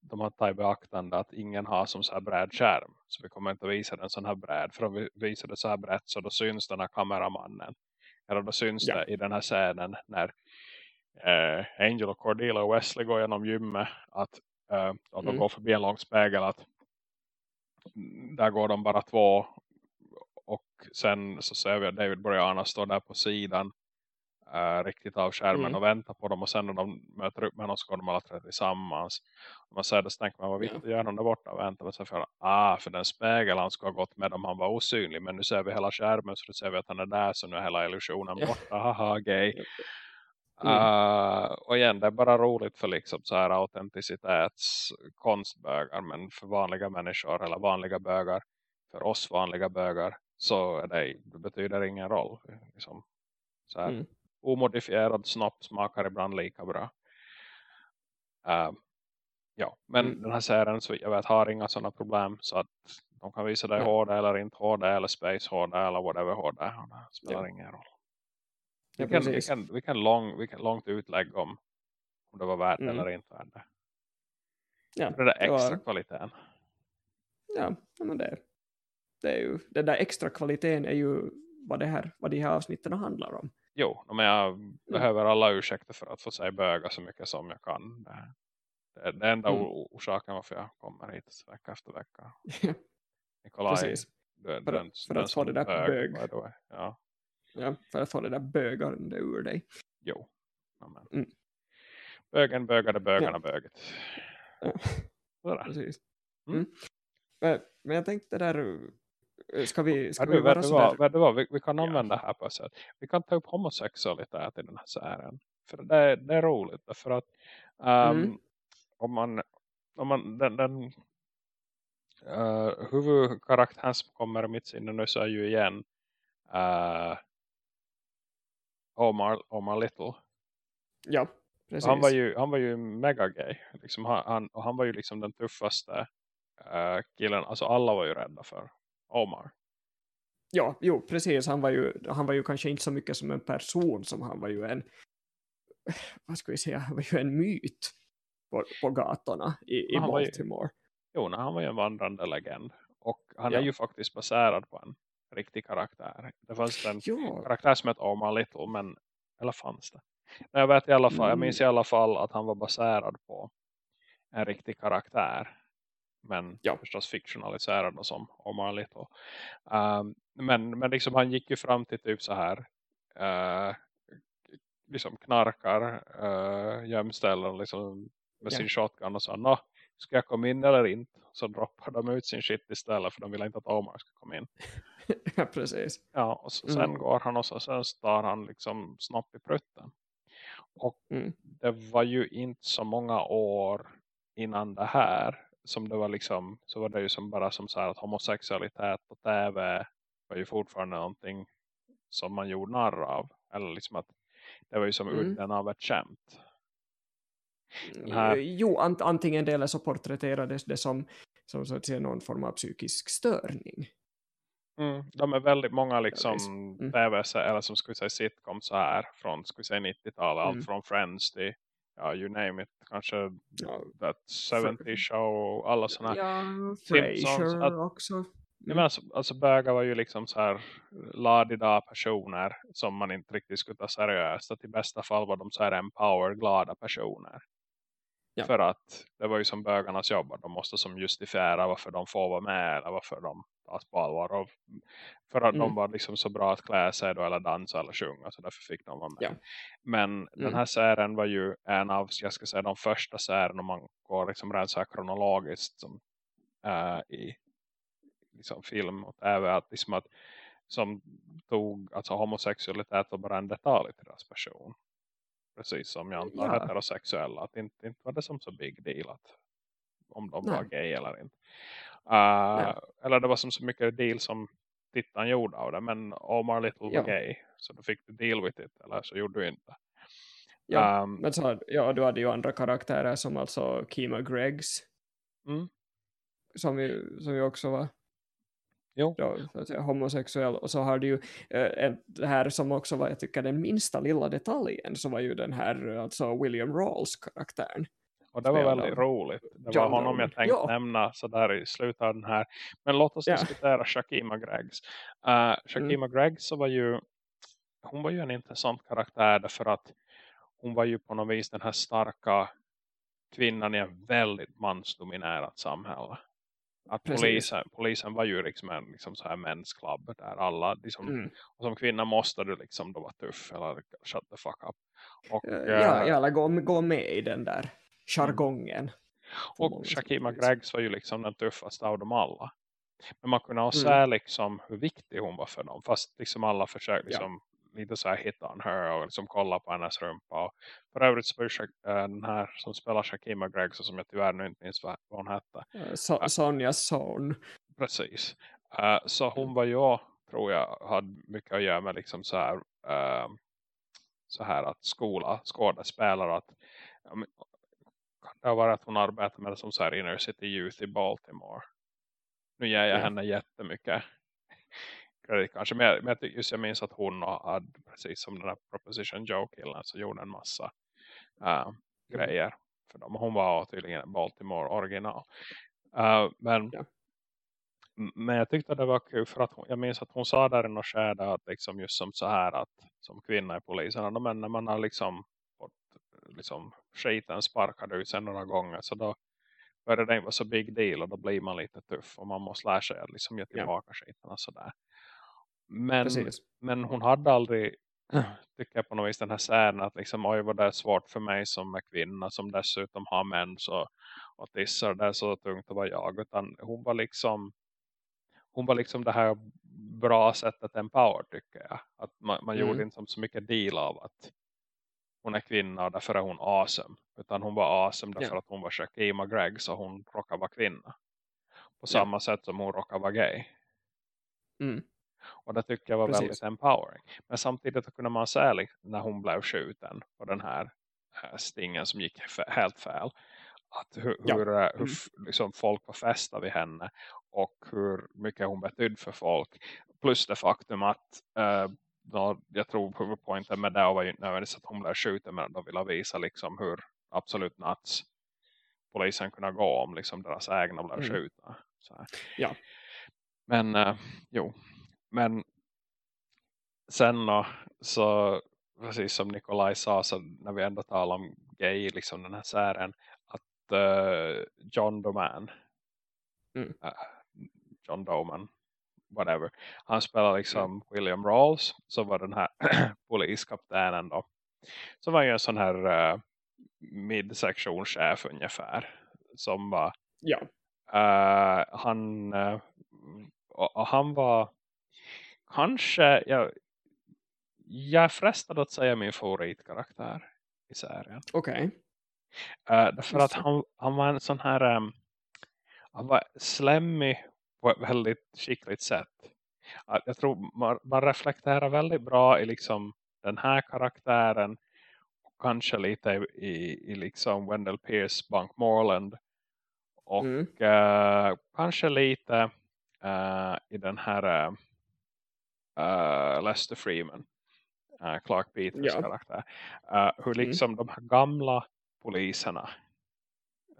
de har tagit beaktande att ingen har som så här bräd skärm. Så vi kommer inte visa den sån här bräd. För om vi visar det så här brett så då syns den här kameramannen. Eller då syns Ja. det i den här scenen när eh, Angel och Cordelia och Wesley går genom gymmet. Att, eh, att de Mm. går förbi en lång spegel. Att mm, där går de bara två. Sen så ser vi att David Boreanaz står där på sidan. eh, riktigt av skärmen Mm. och väntar på dem. Och sen när de möter upp med dem så går de alla tre tillsammans. Och man säger det så tänker man vad Ja. viktigt gör de där borta och väntar. Men sen för, ah, för den spegel han skulle ha gått med om han var osynlig. Men nu ser vi hela skärmen så då ser vi att han är där. Så nu är hela illusionen Ja. borta. Haha, gay. Mm. Uh, och igen, det är bara roligt för liksom så här autenticitets konstbögar. Men för vanliga människor eller vanliga bögar, för oss vanliga bögar, så är det, det betyder ingen roll. Liksom, så här, mm. Omodifierad snopp smakar ibland lika bra. Uh, ja, men mm. den här serien så jag vet har inga sådana problem så att de kan visa dig HD eller inte HD eller Space HD eller whatever HD. Det spelar ja. ingen roll. Vi, ja, kan, vi, kan, vi, kan lång, vi kan långt utlägga om, om det var värt mm. eller inte värt det. Ja, det där extra var... kvaliteten. Ja, men det, det är ju, den där extra kvaliteten är ju vad, det här, vad de här avsnitten handlar om. Jo, men jag mm. behöver alla ursäkter för att få säga böga så mycket som jag kan. Det, är den enda mm. orsaken varför jag kommer hit vecka efter vecka. Nikolaj, Precis. Du, för, den, för den att få det där bög. bög. Ja. ja, för att få det där bögande ur dig. Jo. Amen. Mm. Bögen bögade bögarna ja. böget. Ja. Precis. Mm. Mm. Men, men jag tänkte där ska vi, ska vi vara sådär? Vi, vi kan använda ja. här på sätt. Vi kan ta upp homosexualitet i den här serien. För det, det är roligt. För att um, mm. om man, om man den, den uh, huvudkaraktären som kommer i mitt sinne nu så är ju igen uh, Omar, Omar Little. Ja, precis. Han var ju, han var ju mega gay. Liksom han, han, och han var ju liksom den tuffaste uh, killen. Alltså alla var ju rädda för Omar. Ja, jo, precis. Han var, ju, han var ju kanske inte så mycket som en person som han var ju en vad ska vi säga, han var ju en myt på, på gatorna i, i Baltimore. Ju, Jo, han var ju en vandrande legend. Och han ja. är ju faktiskt baserad på en riktig karaktär. Det fanns en ja. karaktär som hette Omar Little, men eller fanns det? Men jag vet i alla fall, mm. jag minns i alla fall att han var baserad på en riktig karaktär. Men ja. förstås fiktionaliserad som Omar Little. Um, men, men liksom han gick ju fram till typ så här uh, liksom knarkar uh, gömställen liksom med ja. sin shotgun och sa, ska jag komma in eller inte? Så droppar de ut sin shit istället för de vill inte att Omar ska komma in. <laughs> ja, precis. Ja, och så, sen mm. går han och så, sen tar han liksom snopp i prutten. Och mm. det var ju inte så många år innan det här som det var liksom, så var det ju som bara som så här att homosexualitet på tv var ju fortfarande någonting som man gjorde narr av. Eller liksom att det var ju som mm. udden av ett skämt. Här... Jo, ant antingen det eller så porträtterades det som, som så att säga, någon form av psykisk störning. Mm, de är väldigt många liksom mm. tv eller som skulle säga sitcom så här från 90-talet, mm. allt från Friends till ja, you name it, kanske ja, that 70 show och alla sådana ja, Frasier också. Mm. Men alltså, alltså bögar var ju liksom så här ladida personer som man inte riktigt skulle ta seriöst. Att i bästa fall var de så här empower, glada personer. Ja. För att det var ju som bögarnas jobb. De måste som justifiera varför de får vara med. Eller varför de tas på allvar. Och för att mm. de var liksom så bra att klä sig då, eller dansa eller sjunga. Så därför fick de vara med. Ja. Men mm. den här serien var ju en av jag ska säga, de första serien. Om man går liksom rent så kronologiskt. Som, äh, I liksom film och tv. Att, liksom att, som tog alltså homosexualitet och bara en detalj till deras person. Precis som jag antar ja. heterosexuella. Att inte, inte var det som så big deal att om de Nej. var gay eller inte. Uh, eller det var som så mycket deal som tittaren gjorde av det. Men Omar Little ja. var gay. Så då fick du deal with it. Eller så gjorde du inte. Ja, um, men så, ja, du hade ju andra karaktärer som alltså Kima Greggs. Mm. Som, ju, som ju också var Jo. Då, homosexuell och så har du ju äh, det här som också var jag tycker den minsta lilla detaljen så var ju den här alltså William Rawls karaktären. Och det var väldigt roligt. Det John var honom jag tänkte ja. nämna så där i slutet av den här. Men låt oss ja. diskutera Shakima Greggs. Uh, Shakima mm. Greggs så var ju hon var ju en intressant karaktär därför att hon var ju på något vis den här starka kvinnan i en väldigt mansdominerat samhälle att polisen, polisen var ju liksom en liksom så här mensklubb där alla liksom, mm. och som kvinna måste du liksom då vara tuff eller shut the fuck up. Och, ja, äh, eller gå, gå med i den där jargongen. Mm. Och Shakima Greggs var ju liksom den tuffaste av dem alla. Men man kunde ha mm. se liksom hur viktig hon var för dem. Fast liksom alla försökte liksom ja. Lite så här hit on her och liksom kolla på hennes rumpa. Och för övrigt så den här som spelar Shakima Gregson som jag tyvärr nu inte minns vad hon hette. So Sonjas son. Precis. Uh, så hon var ju tror jag hade mycket att göra med liksom så här uh, så här att skola skådespelare att um, det vara att hon arbetar med det som så här inner city youth i Baltimore. Nu ger jag ja. henne jättemycket kredit kanske. Men jag, men just jag minns att hon hade precis som den här Proposition Joe-killen så gjorde en massa uh, grejer för dem. Hon var tydligen Baltimore original. Uh, men ja. men jag tyckte det var kul för att hon, jag minns att hon sa där i något skärde att liksom just som så här att som kvinna i polisen men när man har liksom fått liksom skiten sparkad ut sig några gånger så då börjar det inte vara så big deal och då blir man lite tuff och man måste lära sig att liksom ge tillbaka ja. skiten och sådär. Men, men hon hade aldrig <clears throat> tycker jag på något vis den här scenen att liksom, oj vad det är svårt för mig som är kvinna som dessutom har män så, och tissar det är så tungt att vara jag utan hon var liksom hon var liksom det här bra sättet empower tycker jag att man, man mm. gjorde inte så mycket deal av att hon är kvinna och därför är hon awesome utan hon var awesome därför yeah. att hon var Shakima Gregg så hon råkade vara kvinna på samma yeah. sätt som hon råkade vara gay mm. Och det tycker jag var Precis. väldigt empowering. Men samtidigt kunde man se liksom, när hon blev skjuten på den här äh, stingen som gick helt fel. Att hur, ja. hur, äh, hur mm. liksom, folk var fästa vid henne. Och hur mycket hon betydde för folk. Plus det faktum att äh, då, jag tror huvudpointen med det var ju nödvändigtvis att hon blev skjuten. Men de ville visa liksom hur absolut nuts polisen kunde gå om liksom deras egna blev mm. skjutna. Så Ja. Men äh, jo, men sen då, så precis som Nikolaj sa så när vi ändå talar om gay liksom den här sären att uh, John Doman mm. uh, John Doman whatever, han spelar liksom mm. William Rawls så var den här <clears throat> poliskaptenen då så var ju en sån här uh, midsektionschef ungefär som var ja. Uh, han uh, och, och, han var kanske, jag, jag är frestad att säga min favoritkaraktär i serien. Okej. Okay. Uh, därför att han, han var en sån här, um, han var slemmig på ett väldigt skickligt sätt. Uh, jag tror man, man reflekterar väldigt bra i liksom den här karaktären och kanske lite i, i liksom Wendell Pierce Bank Morland och mm. uh, kanske lite uh, i den här uh, Lester Freeman. Uh, Clark Peters ja. karaktär. Uh, hur mm. liksom mm. de här gamla poliserna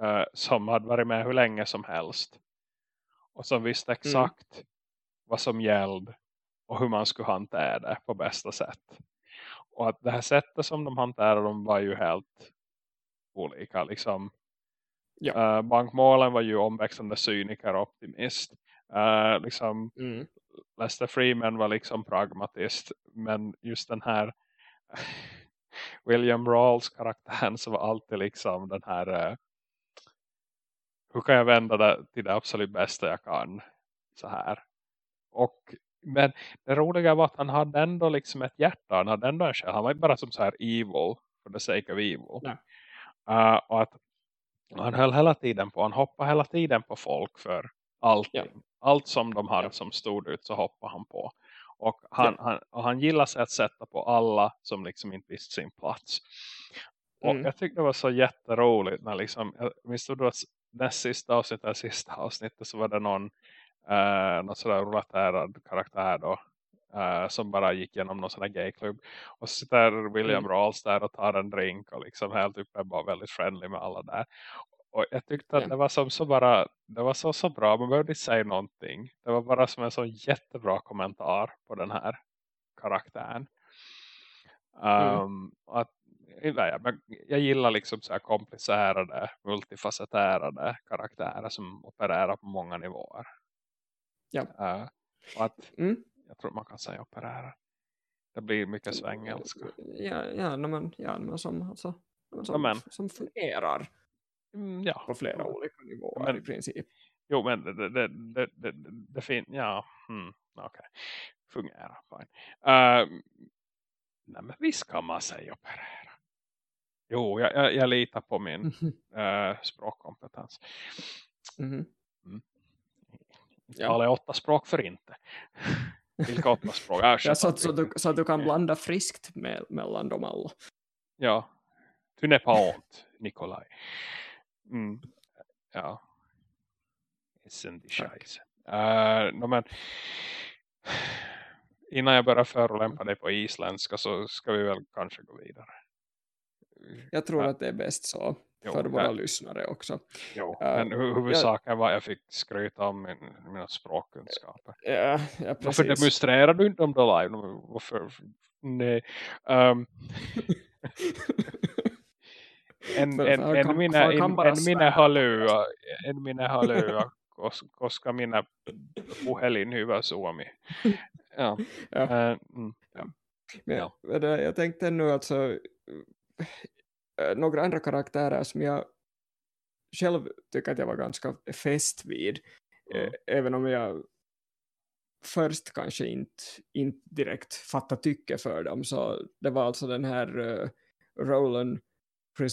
uh, som hade varit med hur länge som helst. Och som visste mm. exakt mm. vad som gällde och hur man skulle hantera det på bästa sätt. Och att det här sättet som de hanterade dem var ju helt olika. Liksom, ja. uh, bankmålen var ju omväxlande cyniker och optimist. Uh, liksom, mm. Lester Freeman var liksom pragmatist. Men just den här <laughs> William Rawls karaktären så var alltid liksom den här uh, hur kan jag vända det till det absolut bästa jag kan så här. Och men det roliga var att han hade ändå liksom ett hjärta. Han hade ändå en själ. Han var inte bara som så här evil for the sake of evil. Uh, och att han höll hela tiden på. Han hoppade hela tiden på folk för allting. Ja. Allt som de hade ja. som stod ut så hoppade han på. Och han, ja. han, och han gillar sig att sätta på alla som liksom inte visste sin plats. Och mm. jag tyckte det var så jätteroligt när liksom, jag minns du att näst sista avsnittet, sista avsnittet så var det någon eh, någon sådär relaterad karaktär då Uh, som bara gick igenom någon sån här gayklubb. Och så sitter William mm. Rawls där och tar en drink och liksom helt uppe bara väldigt friendly med alla där. Och jag tyckte att det var som så bara, det var så, så bra. Man behövde inte säga någonting. Det var bara som en så jättebra kommentar på den här karaktären. Um, mm. att, ja, men jag gillar liksom så här komplicerade, multifacetterade karaktärer som opererar på många nivåer. Ja. Uh, att, mm. jag tror man kan säga opererar. Det blir mycket svängelska. Ja, ja, men, ja men som, alltså, som, men. som fungerar. Mm, ja. På flera olika nivåer men, i princip. Jo, men det, det, det, det, det finns, ja, hmm, okej. Okay. Fungerar, fine. Uh, Nej men visst kan man säga operera. Jo, jag, jag, jag litar på min äh, <laughs> språkkompetens. Mhm. Mm. Ja. Talar jag åtta språk för inte. Vilka åtta språk? Äh, Ja, så, up. så, du, så att du kan blanda friskt med, mellan dem alla. Ja. Tu n'es pas honte, Nikolaj. Mm. Ja. Scheisse. Uh, no, men, innan jag börjar förolämpa dig på isländska så ska vi väl kanske gå vidare. Jag tror Ja. att det är bäst så Jo, för våra ja. lyssnare också. Jo, Ja, men hu- huvudsaken var att jag fick skryta om min, mina språkkunskaper. Ja, ja Varför precis. demonstrerar du inte om det live? Varför? Nej. Um, <laughs> en, en, en, minä, en, en minä svära. halua, en minä halua, kos, koska minä puhelin hyvä suomi. <laughs> Ja. Ja. äh, mm, ja. Men, Ja. men jag tänkte nu alltså några andra karaktärer som jag själv tycker att jag var ganska fäst vid. Mm. Eh, Även om jag först kanske inte, inte direkt fattade tycke för dem. Så det var alltså den här uh, Roland Hur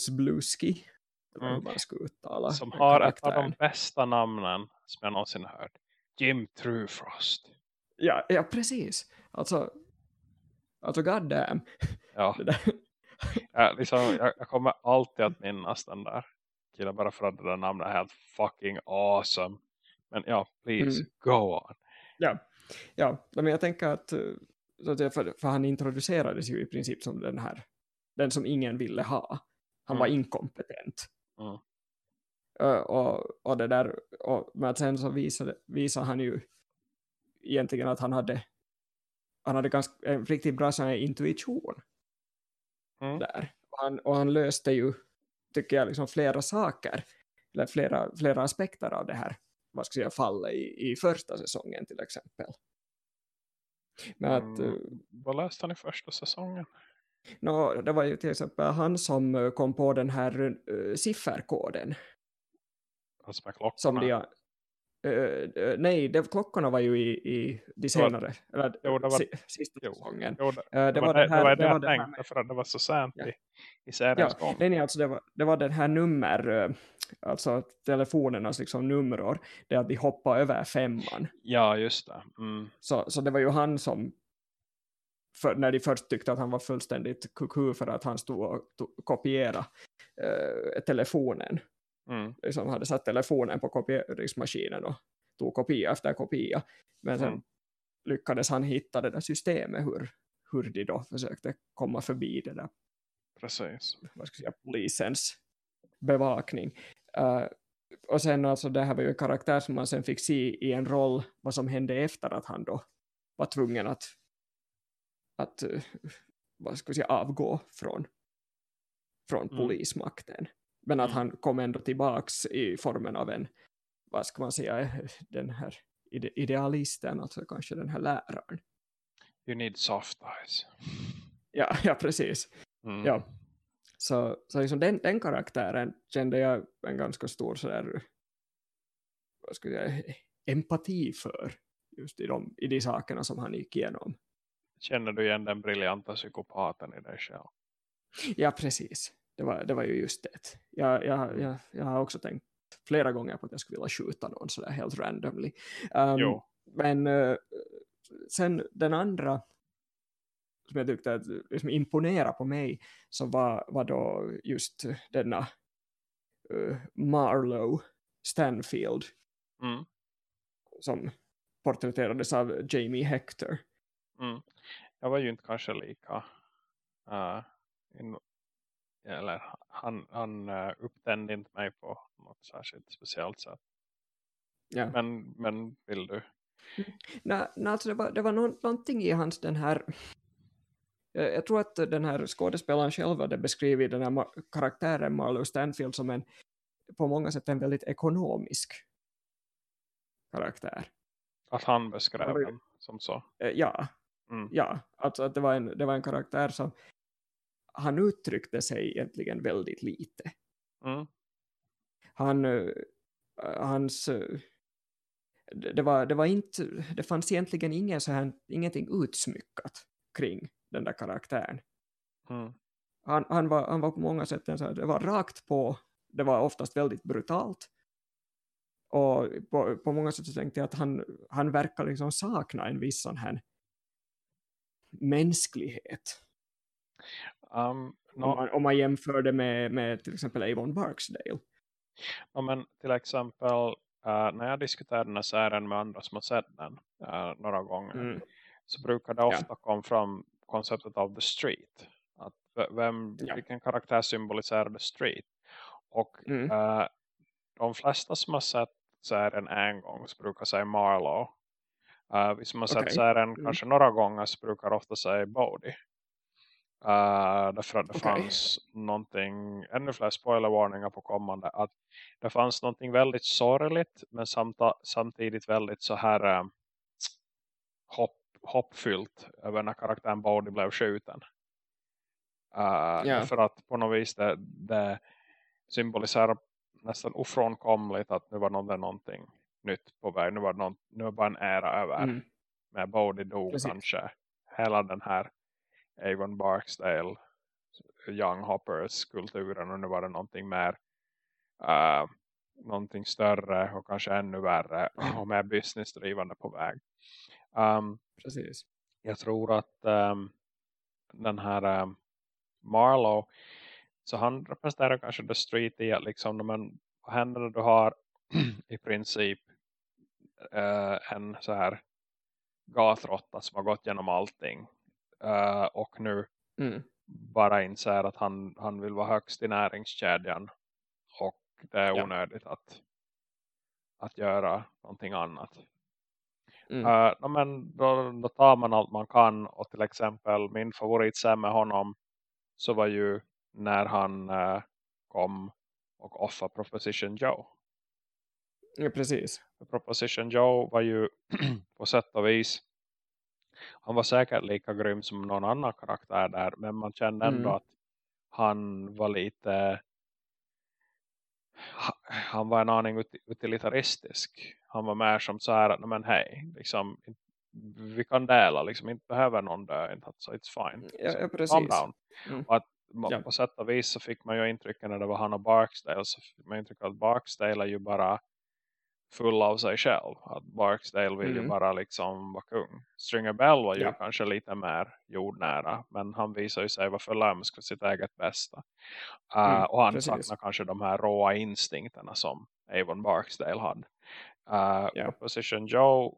Mm. Som har ett av de bästa namnen som jag någonsin hört. Jim Trufrost. Ja, ja, precis. Alltså, alltså god damn. Ja, <laughs> jag, liksom, jag, jag kommer alltid att minnas den där killen bara för att det där namnet är helt fucking awesome. Men ja, please, Mm. go on. Ja, ja men jag tänker att, eh, för, för han introducerades ju i princip som den här, den som ingen ville ha. Han var Mm. inkompetent. Mm. Och, och det där, och, men att sen så visade, visade han ju egentligen att han hade han hade ganska, en riktigt bra sån intuition Mm. där. Och han, och han löste ju, tycker jag, liksom flera saker, eller flera, flera aspekter av det här vad ska jag säga, fallet i, i första säsongen till exempel. Men att, Mm. eh, Vad läste han i första säsongen? Nå, det var ju till exempel han som eh, kom på den här uh, sifferkoden Alltså med klockorna? som de, eh, eh, nej, det, klockorna var ju i, i de Det var- senare, eller Jo, det var- si, sista jo. säsongen. Jo, det, Eh, det, var det, det var det det var jag den här tänkte för att det var så sent Ja. i, i seriens Ja, gång. nej, alltså det var, det var den här nummer, alltså telefonernas liksom nummer, det att de hoppade över femman. Ja, just det. Mm. Så, så det var ju han som, för, när de först tyckte att han var fullständigt kuku för att han stod och kopierade eh, telefonen, Mm. liksom hade satt telefonen på kopieringsmaskinen och tog kopia efter kopia. Men sen Mm. lyckades han hitta det där systemet hur, hur de då försökte komma förbi det där Precis. vad ska säga, polisens bevakning. Eh, och sen alltså det här var ju en karaktär som man sen fick se i en roll vad som hände efter att han då var tvungen att, att eh, vad ska jag säga, avgå från, från Mm. polismakten. Men att Mm. han kom ändå tillbaks i formen av en, vad ska man säga, eh, den här ide idealisten, alltså kanske den här läraren. You need soft eyes. Ja, <laughs> ja precis. Mm. Ja. Så, så liksom den, den karaktären kände jag en ganska stor sådär, vad ska jag säga, empati för just i de, i de sakerna som han gick igenom. Känner du igen den briljanta psykopaten i dig själv? Ja, precis. Det var, det var ju just det. Jag, jag, jag, jag har också tänkt flera gånger på att jag skulle vilja skjuta någon sådär helt randomly. Um. Men eh, sen den andra som jag tyckte att liksom imponera på mig så var, var då just denna uh, Marlowe Stanfield Mm. som porträtterades av Jamie Hector. Mm. Jag var ju inte kanske lika uh, in, eller han, han uh, upptände inte mig på något särskilt speciellt sätt. Ja. Men, men vill du? Nej, nej, alltså det var, det var nå- någonting i hans den här jag tror att den här skådespelaren själv hade beskrivit den här karaktären Marlowe Stanfield som en på många sätt en väldigt ekonomisk karaktär. Att han beskrev den som så. Eh, Ja, Mm. ja alltså att det var, en, det var en karaktär som han uttryckte sig egentligen väldigt lite. Mm. Han, eh, hans, eh, det, det var, det var inte, det fanns egentligen ingen så här, ingenting utsmyckat kring den där karaktären. Mm. Han, han, var, han var på många sätt en så här, det var rakt på, det var oftast väldigt brutalt. Och på, på många sätt så tänkte jag att han, han verkar liksom sakna en viss sån här mänsklighet. Um, no, om, man, om man jämför det med, med till exempel Avon Barksdale. Ja, men till exempel uh, när jag diskuterar den här serien med andra som har sett den uh, några gånger Mm. så brukar det ofta komma fram konceptet av The Street. Att vem, Ja. vilken karaktär symboliserar The Street? Och Mm. uh, de flesta som har sett serien en gång så brukar säga Marlowe. Uh, vi som har sett Okej. serien Mm. kanske några gånger så brukar ofta säga Bodhi. Uh, därför att det Okej. fanns någonting, ännu fler spoilervarningar på kommande, att det fanns någonting väldigt sorgligt men samtidigt väldigt så här uh, hopp, hoppfyllt över när karaktären Bodhi blev skjuten. Uh, Ja. För att på något vis det, det symboliserar nästan ofrånkomligt att nu var någon, någonting nytt på väg. Nu var, någon, nu var en ära över Mm. med Bodhi dog Precis. kanske. Hela den här Avon Barksdale Young Hoppers kulturen och nu var det någonting mer uh, någonting större och kanske ännu värre och mer businessdrivande på väg. Um, Precis. jag tror att um, den här um, Marlowe så han representerar kanske The Street i att liksom men, vad händer när du har <clears throat> i princip eh, en så här gatråtta som har gått genom allting eh, och nu Mm. bara inser att han, han vill vara högst i näringskedjan och det är Ja. onödigt att, att göra någonting annat. Mm. Uh, no, men då, då tar man allt man kan och till exempel min favoritscen med honom så var ju när han kom och offa Proposition Joe. Ja, precis. Proposition Joe var ju <clears throat> på sätt och vis han var säkert lika grym som någon annan karaktär där men man kände ändå Mm. att han var lite ha- han var en aning ut- utilitaristisk. Han var mer som så här att "Nej, men hej, liksom, vi kan dela, liksom, inte behöver någon dö, inte, så it's fine. Ja, Så, ja, calm precis. down. Mm. Att ma- Ja. på sätt och vis så fick man ju intrycket när det var han och Barksdale så fick man intrycket att Barksdale är ju bara full av sig själv. Att Barksdale vill ju Mm. bara liksom vara kung. Stringer Bell var ju Ja. kanske lite mer jordnära. Men han visar ju sig vara för lömsk för sitt eget bästa. Uh, Mm, och han precis. saknar kanske de här råa instinkterna som Avon Barksdale hade. Uh, Ja. Proposition Joe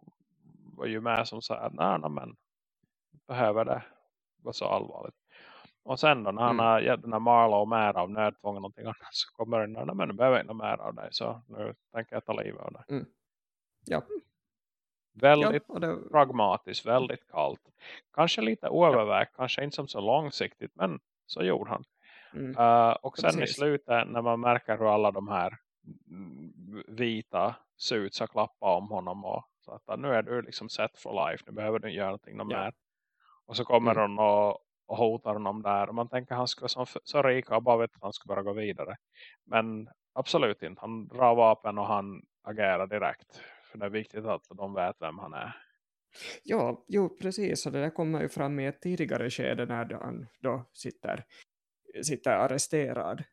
var ju med som sa att nej, nej men behöver det vara så allvarligt. Och sen då när han Mm. har här Marlowe mer av nödtvång någonting annat så kommer den där, men nu behöver jag inte mer av dig så nu tänker jag ta livet av dig. Ja. Väldigt Ja, det, pragmatiskt, väldigt kallt. Kanske lite oövervägt, kanske inte som så långsiktigt men så gjorde han. mm. Uh, och sen Precis. i slutet när man märker hur alla de här mm, vita suits har klappat om honom och så att "Ah, nu är du liksom set for life, nu behöver du göra någonting Ja. mer. Och så kommer Mm. hon och, och hotar honom där och man tänker han skulle vara så, så rik och bara vet att han ska bara gå vidare. Men absolut inte, han drar vapen och han agerar direkt. För det är viktigt att de vet vem han är. Ja, jo, precis. Och det där kommer ju fram i ett tidigare skede när han då sitter, sitter arresterad.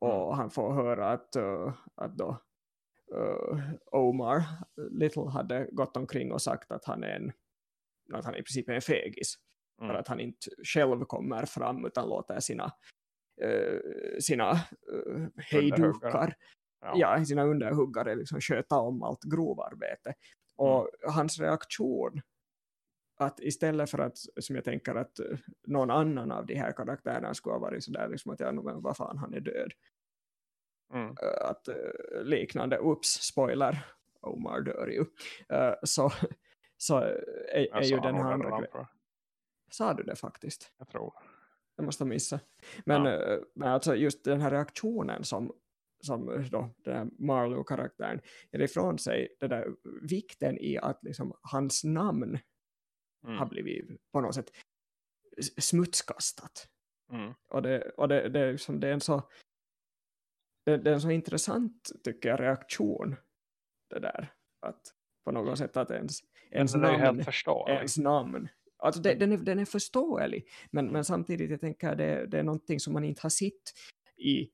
Och han får höra att, uh, att då uh, Omar Little hade gått omkring och sagt att han är en att han i princip är en fegis. För Mm. att han inte själv kommer fram utan låter sina, uh, sina uh, hejdukar Ja. ja, sina underhuggare liksom sköta om allt grovarbete. Och hans reaktion att istället för att, som jag tänker att någon annan av de här karaktärerna skulle ha varit sådär liksom att ja, no, men vad fan, han är död. Mm. Eh, Att liknande, ups, spoiler, Omar dör ju. Så så är, är Jag ju den här andra redan, grejen. tror jag. Sa du det faktiskt? Jag tror. Jag måste ha missat. Men, Ja. eh, men alltså just den här reaktionen som, som eh, då, den här Marlowe-karaktären ger ifrån sig, den där vikten i att liksom, hans namn Mm. har blivit på något sätt smutskastat. Mm. Och det, och det, det, liksom, det är en så det, det är en så intressant tycker jag reaktion det där att på något sätt att ens, ens namn ens namn Alltså det, den, är, den är förståelig, men, men samtidigt jag tänker det, det är någonting som man inte har sett i,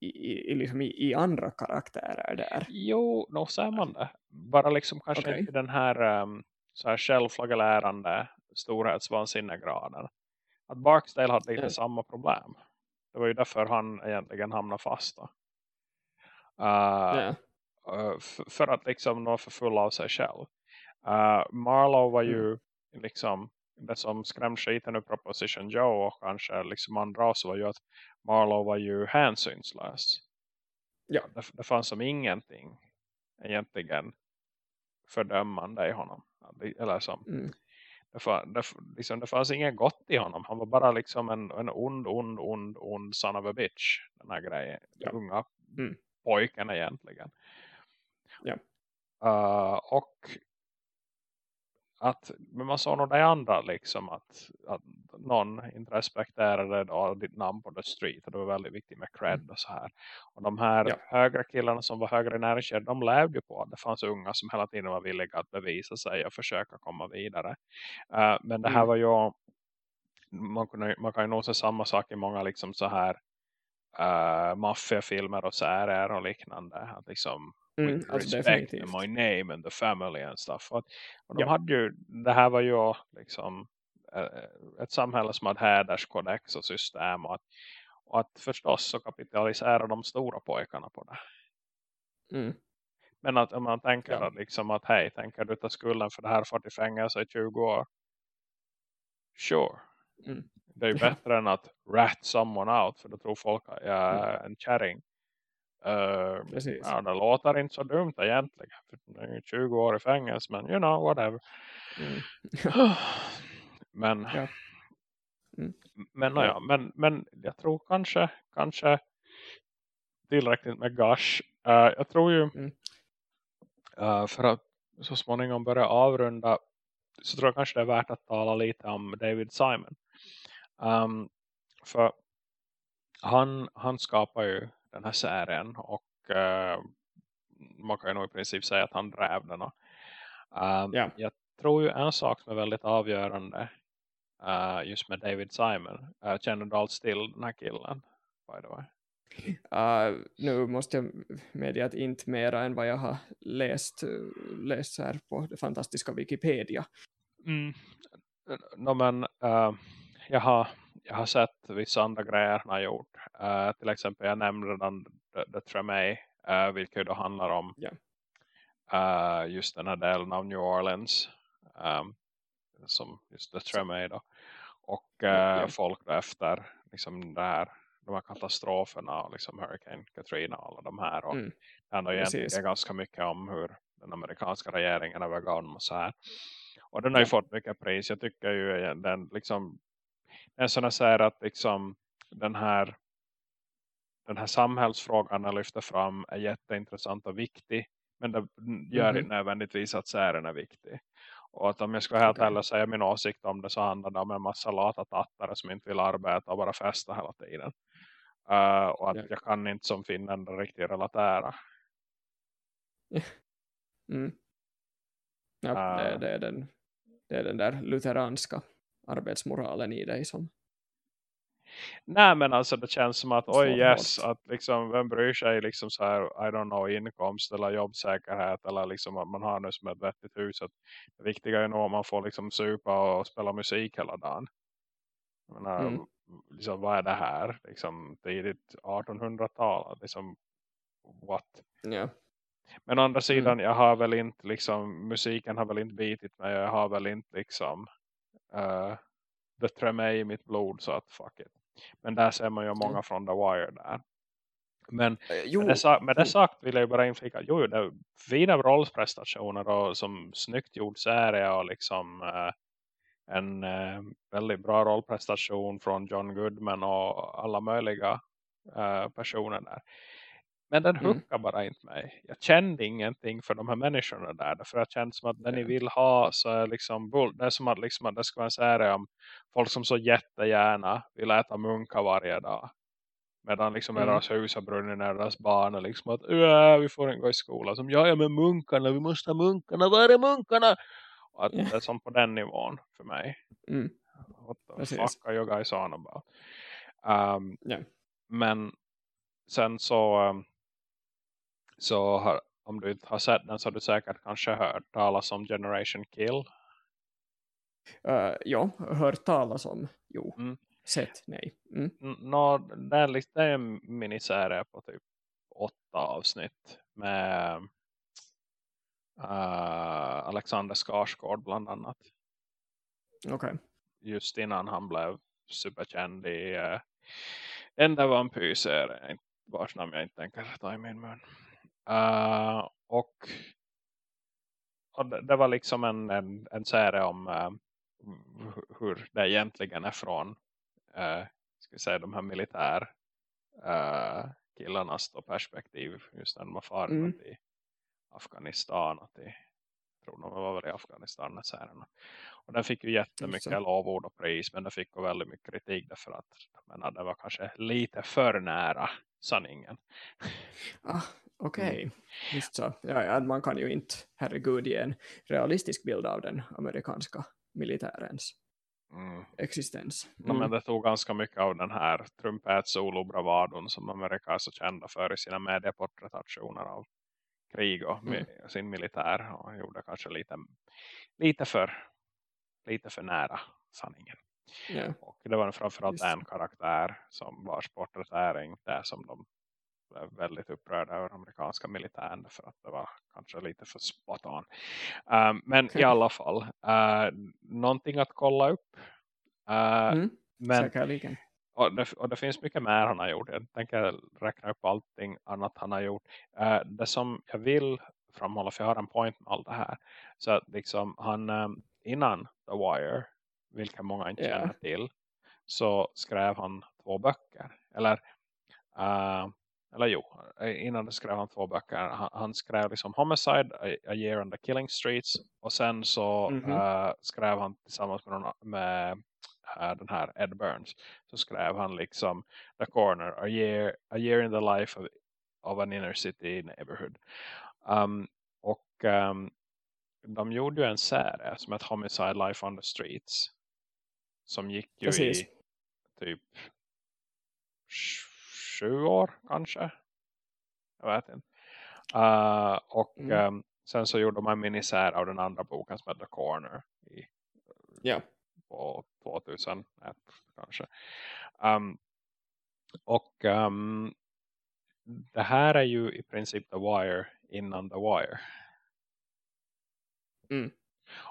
i, i, liksom i, i andra karaktärer där. Jo, nog ser man det. Bara liksom kanske Okej. inte den här, um, så här självflagellerande storhetsvansinnegraden. Att Barksdale hade lite Ja. samma problem. Det var ju därför han egentligen hamnade fast då. Uh, f- för att liksom nå för full av sig själv. Uh, Marlowe var ju liksom det som skrämde skiten ur Proposition Joe och kanske liksom andra så var ju att Marlowe var ju hänsynslös. Ja. Det, det fanns som ingenting egentligen fördömande i honom. Eller som, Mm. det, fann, det, liksom, det fanns inget gott i honom. Han var bara liksom en, en ond, ond, ond, ond son of a bitch. Den här grejen. Ja. Den unga Mm. pojken egentligen. Ja. Uh, och att, men man såg nog det andra liksom att, att någon inte respekterade då ditt namn på the street och det var väldigt viktigt med cred och så här. Och de här Ja. högre killarna som var högre i näringskedjan, de levde ju på att det fanns unga som hela tiden var villiga att bevisa sig och försöka komma vidare. Uh, men det här Mm. var ju man, kunde, man kan ju nog se samma sak i många liksom så här uh, maffiafilmer och serier och liknande. Att liksom Mm, alltså respect definitivt. my name and the family and stuff. Och, de Ja. hade ju, det här var ju liksom ett samhälle som hade häderskodex och system och att, och att förstås så kapitaliserar de stora pojkarna på det. Mm. Men att om man tänker Ja. att liksom att hej, tänker du ta skulden för det här för att i fängelse i 20 år? Sure. Mm. Det är ju <laughs> bättre än att rat someone out för då tror folk att jag är en kärring. Uh, Precis. ja, det låter inte så dumt egentligen. För det är ju 20 år i fängelse, men you know, whatever. Mm. <sighs> men, Ja. Mm. men, ja. men, men jag tror kanske, kanske tillräckligt med gush. Uh, jag tror ju Mm. uh, för att så småningom börja avrunda så tror jag kanske det är värt att tala lite om David Simon. Um, för han, han skapar ju den här serien och uh, man kan ju nog i princip säga att han dräv den. Um, Ja. Jag tror ju en sak som är väldigt avgörande uh, just med David Simon. Uh, känner du alls till den här killen? By the way? Uh, nu måste jag medge att inte mera än vad jag har läst, läst här på det fantastiska Wikipedia. Mm. No, men, uh, jag, har, jag har sett vissa andra grejer han har gjort. Uh, till exempel jag nämnde redan The, The Tremay, uh, vilket då handlar om Ja. uh, just den här delen av New Orleans. Um, som just The Tremay då. Och uh, Ja, ja. folk då efter liksom det här, de här katastroferna och liksom Hurricane Katrina och alla de här. Och Mm. det handlar Precis. egentligen ganska mycket om hur den amerikanska regeringen övergav dem och så här. Och den har ju fått mycket pris. Jag tycker ju den liksom en sån säger att liksom den här den här samhällsfrågan jag lyfter fram är jätteintressant och viktig. Men det gör Mhm. inte nödvändigtvis att serien är viktig. Och att om jag ska helt Okej. ärlig och säga min åsikt om det så handlar det om en massa lata tattare som inte vill arbeta och bara festa hela tiden. Uh, och att Ja. jag kan inte som finländare riktigt relatera. <laughs> Mm. Ja, det, det, är den, det är den där lutheranska arbetsmoralen i dig som Nej men alltså det känns som att oj yes att liksom vem bryr sig liksom så här I don't know inkomst eller jobbsäkerhet eller liksom att man har nu som ett vettigt hus att det viktiga är nog om man får liksom supa och spela musik hela dagen. Jag menar, Mm. liksom, vad är det här? Liksom tidigt 1800-tal liksom what? ja, Men å andra sidan Mm. jag har väl inte liksom musiken har väl inte bitit mig jag har väl inte liksom uh, The Tremay i mitt blod så att fuck it. Men där ser man ju många från The Wire där. Men Eh, jo, med det, sa- med det sagt vill jag ju bara inflika. Jo, det är fina rollprestationer och som snyggt gjord serie och liksom eh, en eh, väldigt bra rollprestation från John Goodman och alla möjliga personer där. Men den Mm. hookar bara inte mig. Jag kände ingenting för de här människorna där. För jag kände som att det ni vill ha så är liksom bull. Det är som att, liksom att det ska vara en serie om folk som så jättegärna vill äta munka varje dag. Medan liksom Mm. deras hus har brunnit ner deras barn är liksom att "Äh, vi får inte gå i skolan. Som ja, ja men munkarna, vi måste ha munkarna, var är munkarna? Och att Yeah. det är som på den nivån för mig. Mm. What the Precis. fuck are you guys on about? Um, Ja. Men sen så um, så har, om du inte har sett den så har du säkert kanske hört talas om Generation Kill. Uh, ja, hört talas om. Jo, Mm. sett, nej. Mm. N- Nå, det, är, liksom- det är en miniserie på typ åtta avsnitt med uh, Alexander Skarsgård bland annat. Okej. Just innan han blev superkänd i uh, den där vampyrserien vars namn jag inte tänker ta i min mun. Uh, och och det, det var liksom en, en, en serie om uh, hu- hur det egentligen är från uh, ska vi säga de här militär uh, killarnas perspektiv just när de har farit Mm. till Afghanistan och till, tror de var väl i Afghanistan när serien. och den fick ju jättemycket det. lovord och pris men den fick ju väldigt mycket kritik därför att menar, det var kanske lite för nära sanningen. Ah, Okej, Mm. just så. Ja, ja, man kan ju inte, herregud, ge en realistisk bild av den amerikanska militärens Mm. existens. Mm. men det tog ganska mycket av den här trumpet-solo-bravadon som Amerika är så kända för i sina medieporträttationer av krig och Mm. sin militär och gjorde kanske lite, lite, för, lite för nära sanningen. Ja. Och det var framförallt Just. en karaktär som vars porträttering där som de blev väldigt upprörda över amerikanska militären för att det var kanske lite för spot on. Um, men Okej. i alla fall, uh, någonting att kolla upp. Uh, Mm. men och det, och det finns mycket mer han har gjort. Jag tänker räkna upp allting annat han har gjort. Eh, det som jag vill framhålla, för jag har en point med allt det här. Så att liksom han eh, innan The Wire, vilka många inte Ja. känner till, så skrev han två böcker. Eller, eh, eller jo, eh, innan det skrev han två böcker. Han, han skrev liksom Homicide, A, A Year on the Killing Streets. Och sen så Mhm. eh, skrev han tillsammans med, någon, med eh, den här Ed Burns så skrev han liksom The Corner, A Year, a year in the Life of, of an Inner City Neighborhood. Um, och um, de gjorde ju en serie som heter Homicide Life on the Streets som gick ju Precis. i typ sju år kanske. Jag vet inte. Uh, och Mm. um, sen så gjorde de en miniserie av den andra boken som heter The Corner i Ja. på 2001 kanske. Um, och um, det här är ju i princip The Wire innan The Wire. Mm.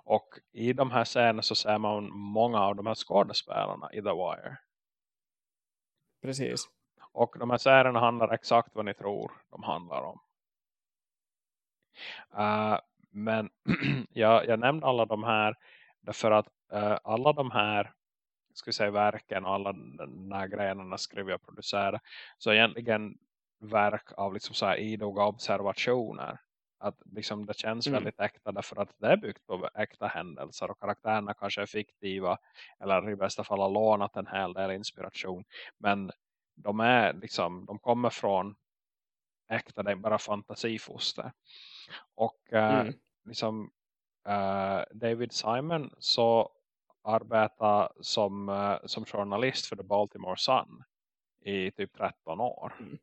Och i de här scenerna så ser man många av de här skådespelarna i The Wire. Precis. Och de här serierna handlar exakt vad ni tror de handlar om. Uh, men <clears throat> jag, jag nämnde alla de här därför att uh, alla de här ska säga, verken och alla de här grejerna skriver och producerar så egentligen verk av liksom så här idoga observationer att liksom det känns Mm. väldigt äkta därför att det är byggt på äkta händelser och karaktärerna kanske är fiktiva eller i bästa fall har lånat en hel del inspiration men de är liksom, de kommer från äkta, det är bara fantasifoster och eh, Mm. liksom eh, David Simon så arbetar som, eh, som journalist för The Baltimore Sun i typ 13 år. Mm.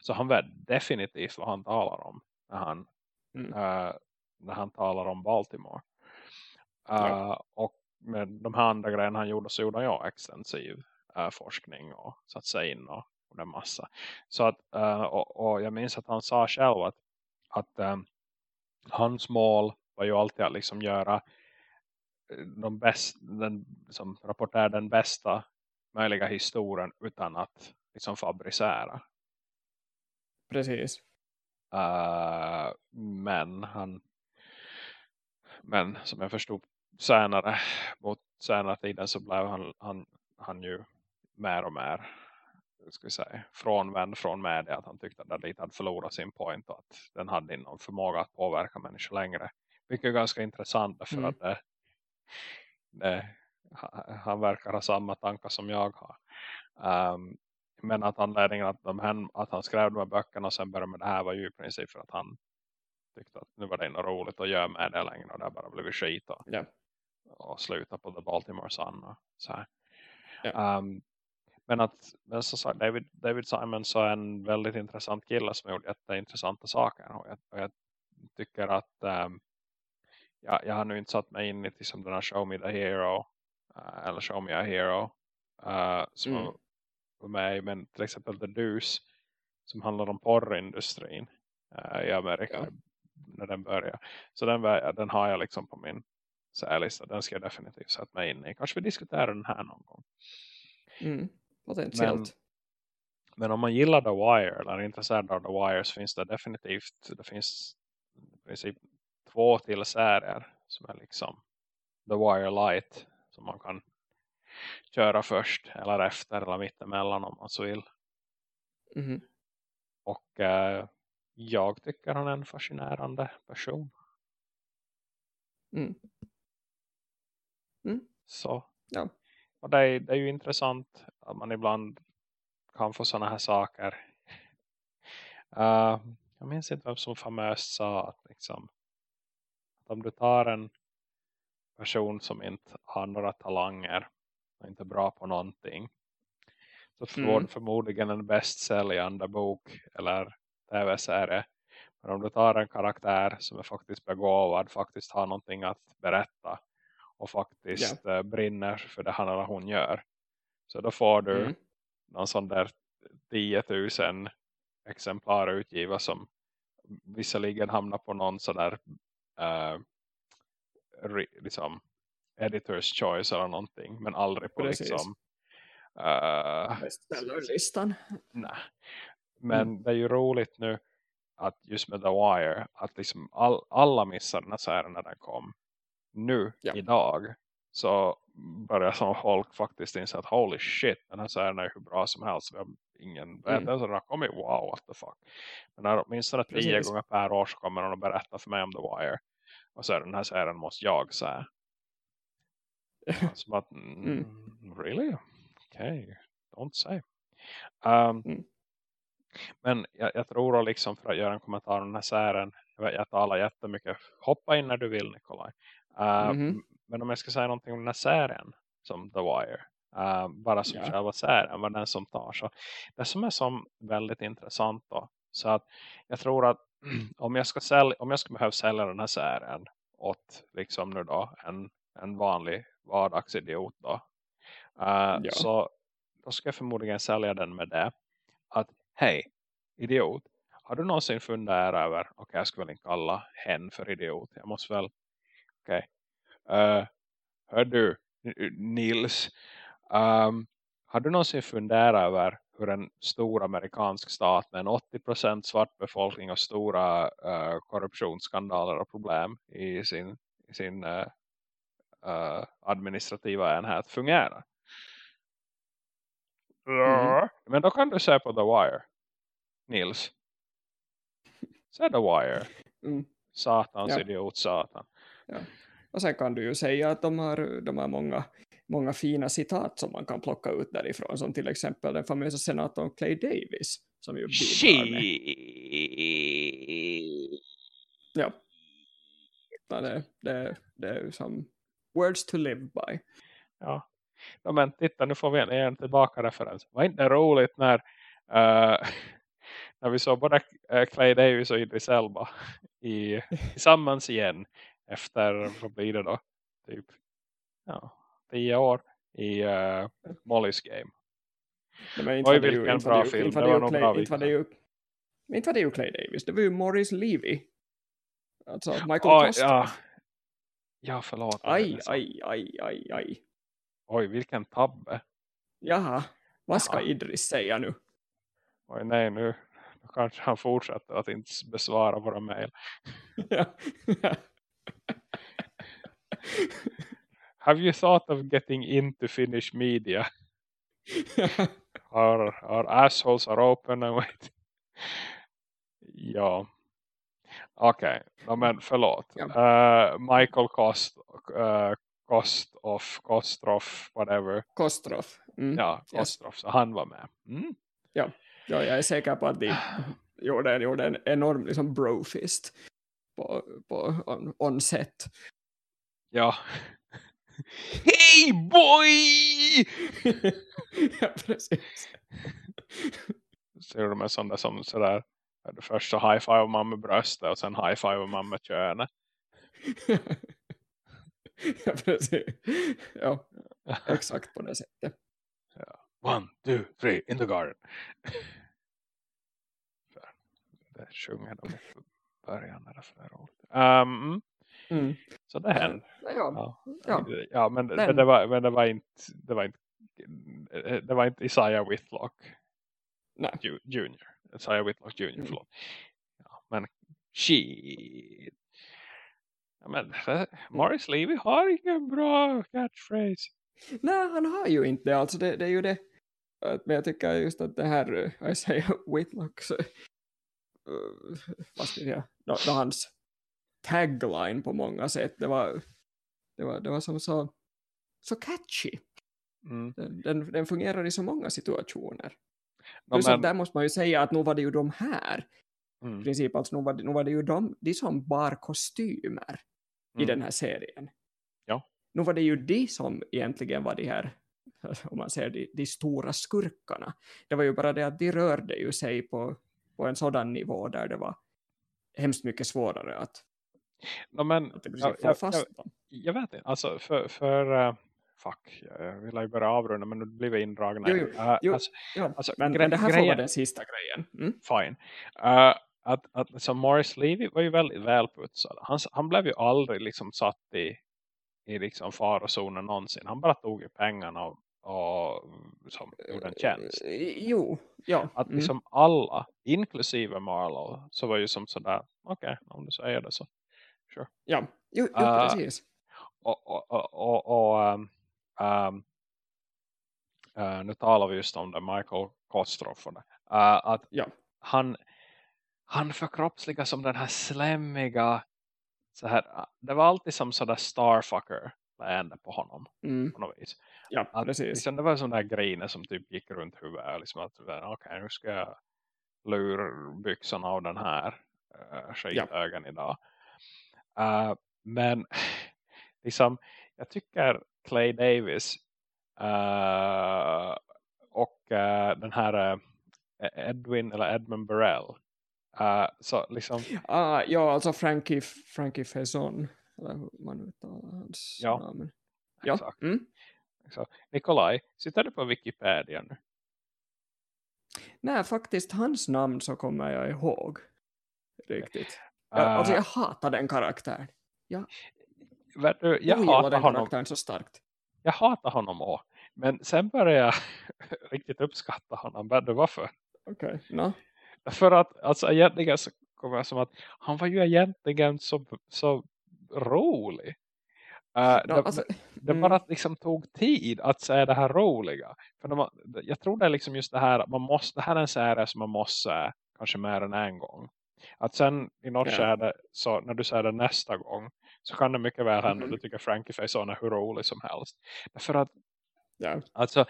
Så han vet definitivt vad han talar om när han, Mm. eh, när han talar om Baltimore. Eh, Ja. Och med de här andra grejerna han gjorde så gjorde ju extensiv eh, forskning och satt sig in och, och en massa. Så att, eh, och, och jag minns att han sa själv att, att eh, hans mål var ju alltid att liksom göra eh, de bäst, den, som rapporterar den bästa möjliga historien utan att liksom fabricera. Precis. Eh, men han men som jag förstod senare mot senare tiden så blev han, han, han ju mer och mer ska vi säga, frånvänd från media att han tyckte att det lite hade förlorat sin point och att den hade någon förmåga att påverka människor längre. Vilket är ganska intressant för Mm. att det, det, ha- han verkar ha samma tankar som jag har. Um, men att anledningen att, de, att han skrev de här böckerna och sen började med det här var ju i princip för att han tyckte att nu var det inte roligt att göra med det längre och det bara blivit skit och, Ja. och sluta på The Baltimore Sun och så här. Ja. Um, men att men så sagt, David, David Simon så är en väldigt intressant kille som gjorde jätteintressanta saker och jag, och jag tycker att um, ja, jag har nu inte satt mig in i liksom den här Show Me the Hero uh, eller Show Me a Hero uh, som Mm. var med men till exempel The Deuce som handlar om porrindustrin uh, i Amerika Ja. när den börjar. Så den, den har jag liksom på min särlista. Den ska jag definitivt sätta mig in i. Kanske vi diskuterar den här någon gång. Mm. Potentiellt. Men om man gillar The Wire eller är intresserad av The Wire så finns det definitivt det finns i princip två till serier som är liksom The Wire Light som man kan köra först eller efter eller mittemellan om man så vill. Mhm. Och eh, jag tycker han är en fascinerande person. Mm. Mm. Så. Ja. Och det är, det är ju intressant att man ibland kan få sådana här saker. Uh, jag minns inte vem som famöst sa att, liksom, att om du tar en person som inte har några talanger och inte är bra på någonting så får Mm. du förmodligen en bästsäljande bok eller tv-serie. Men om du tar en karaktär som är faktiskt begåvad, faktiskt har någonting att berätta och faktiskt eh, brinner för det han eller hon gör. Så då får du Mm. någon sån där 10 000 exemplar utgiva som visserligen hamnar på någon sån där uh, liksom editors choice eller någonting men aldrig på Precis. liksom uh, Bestsellerlistan. nej. men det är ju roligt nu att just med The Wire att liksom all, alla missar den här serien när den kom nu, Ja. idag så börjar som folk faktiskt inse att holy shit, den här serien är hur bra som helst. Vi har ingen Mm. den har kommit, wow, what the fuck. Men när åtminstone tio Precis. gånger per år så kommer de att berätta för mig om The Wire. Och så är den här serien måste jag säga. Som att, <laughs> mm, really? Okay, don't say. Um, Mm. Men jag, jag tror liksom för att göra en kommentar om den här serien. Jag talar jättemycket. Hoppa in när du vill Nikolaj. Uh, Mhm. Men om jag ska säga någonting om den här serien. Som The Wire. uh, bara som Ja. själva serien. Vad den som tar. Så det som är som väldigt intressant då. Så att jag tror att <clears throat> om jag ska, sälja, om jag ska behöva sälja den här serien. Åt liksom nu då. En, en vanlig vardagsidiot då. Uh, Ja. Så då ska jag förmodligen sälja den med det. Att hej, idiot. Har du någonsin funderat över, okej jag ska väl inte kalla hen för idiot. Jag måste väl, okej. Okay. hör du, Nils. Um, har du någonsin funderat över hur en stor amerikansk stat med en 80% svart befolkning och stora uh, korruptionsskandaler och problem i sin, i sin uh, uh, administrativa enhet fungerar? Mhm. Men då kan du se på The Wire. Nils. Se The Wire. Mm. Satans Ja. idiot satan. Och sen kan du ju säga att de har, de har många, många fina citat som man kan plocka ut därifrån. Som till exempel den famösa senatorn Clay Davis. Som ju bidrar med. Ja. Ja, Det, det, det är som words to live by. Ja. ja. men titta nu får vi en, en tillbaka referens. Var inte roligt när uh, <laughs> när vi såg både uh, Clay Davis och Idris Elba i, tillsammans igen efter, vad blir det då? Typ ja, tio år i uh, Molly's Game. Nej, Oj, var vilken var bra ju- film. inte var var det ju Clay- var ju var Davis. Det var ju Morris Levy. Alltså Michael Oj, Costa. ja. ja, förlåt. Aj, aj, aj, aj, aj. Oj, vilken tabbe. Jaha, vad ska Jaha. Idris säga nu? Oj, nej, nu nu kanske han fortsätter att inte besvara våra mejl. <laughs> Ja. <laughs> Have you thought of getting into Finnish media? <laughs> Our, our assholes are open and wait. <laughs> ja. Okej, okay. men förlåt. Ja. Uh, Michael Kost, uh, Kostoff, Kostroff, whatever. Kostroff. Mm. Ja, Yes. Kostroff. Så han var med. Mm. Ja, jag är säker på att de <sighs> gjorde, gjorde en enorm liksom, brofist. på, på on, on set. Ja. Hey boy! <laughs> ja, precis. Ser du med sån där som sådär. Först så high-five man med bröstet och sen high-five man med könet. <laughs> ja, precis. Ja, exakt på det sättet. Ja. One, two, three, in the garden. det sjunger de i början. Är det för roligt. Mm. så det hände. Ja, Ja, ja. men, men, Men- det var, men det var inte det var inte det var inte Isaiah Whitlock Nej. Ju- Junior. Isaiah Whitlock Junior, Mm. förlåt. Ja, men shit. Ja, men eh, Morris Levy har ingen bra catchphrase. Nej, han har ju inte det. Alltså det, det är ju det. Men jag tycker just att det här, jag säger Whitlocks, uh, vad ska jag säga, då, då hans tagline på många sätt, det var, det var, det var som så, så catchy. Mm. Den, den, den fungerar i så många situationer. Plus men- att där måste man ju säga att nu var det ju de här, i mm, princip, alltså nu var det, nu var det ju de, de som bar kostymer i mm. den här serien. Ja. Nu var det ju de som egentligen var de här, <laughs> om man säger de, de stora skurkarna. Det var ju bara det att de rörde ju sig på, på en sådan nivå där det var hemskt mycket svårare att, Ja, men, att i ja, princip få jag, fast jag, jag vet inte, alltså för, för uh, fuck, jag vill ju börja avrunda men nu blir vi indragna. Jo, jo, Uh, jo. Alltså, Ja, alltså, men, men det här får grejen- vara den sista grejen. Mm? fine. Uh, att, att liksom Morris Levy var ju väldigt välputsad. Han, han blev ju aldrig liksom satt i, i liksom farozonen någonsin. Han bara tog ju pengarna och, och som gjorde en tjänst. Jo, ja. Att mm. liksom alla, inklusive Marlowe, så var ju som sådär, okej, om du säger det så. Ja. Jo, jo Ah, precis. Och, och, och, och, um, um, uh, nu talar vi just om det, Michael Kostroff. Uh, att Ja. han, han förkroppsliga som den här slämmiga så här, det var alltid som sådär starfucker leende på honom Mm. på något vis. Ja, Att, precis. liksom, det var sån där griner som typ gick runt huvudet. Liksom att okej nu ska jag lura byxorna av den här uh, skitögen idag. Uh, men <sighs> liksom, jag tycker Clay Davis uh, och uh, den här uh, Edwin eller Edmund Burrell så liksom ja, alltså Frankie, Frankie Faison. Eller hur man uttalar hans Ja, namn. Ja, exakt. mm. Nikolaj, sitter du på Wikipedia nu? Nej, faktiskt hans namn så kommer jag ihåg. Riktigt. Jag, alltså jag hatar den karaktären. jag Jag gillar hatar den honom karaktären så starkt. jag hatar honom också. Men sen började jag <laughs> riktigt uppskatta honom. Vet du varför? Okej, no. För att alltså egentligen så kommer jag som att han var ju egentligen så, så rolig. Uh, no det, alltså, det mm. bara liksom tog tid att säga det här roliga. För man, jag tror det är liksom just det här att man måste, det här är en serie som man måste kanske mer än en gång. Att sen i något Ja. skede, så när du säger det nästa gång så kan det mycket väl hända Mhm. att du tycker Frankie Faison är hur rolig som helst. För att ja. Alltså,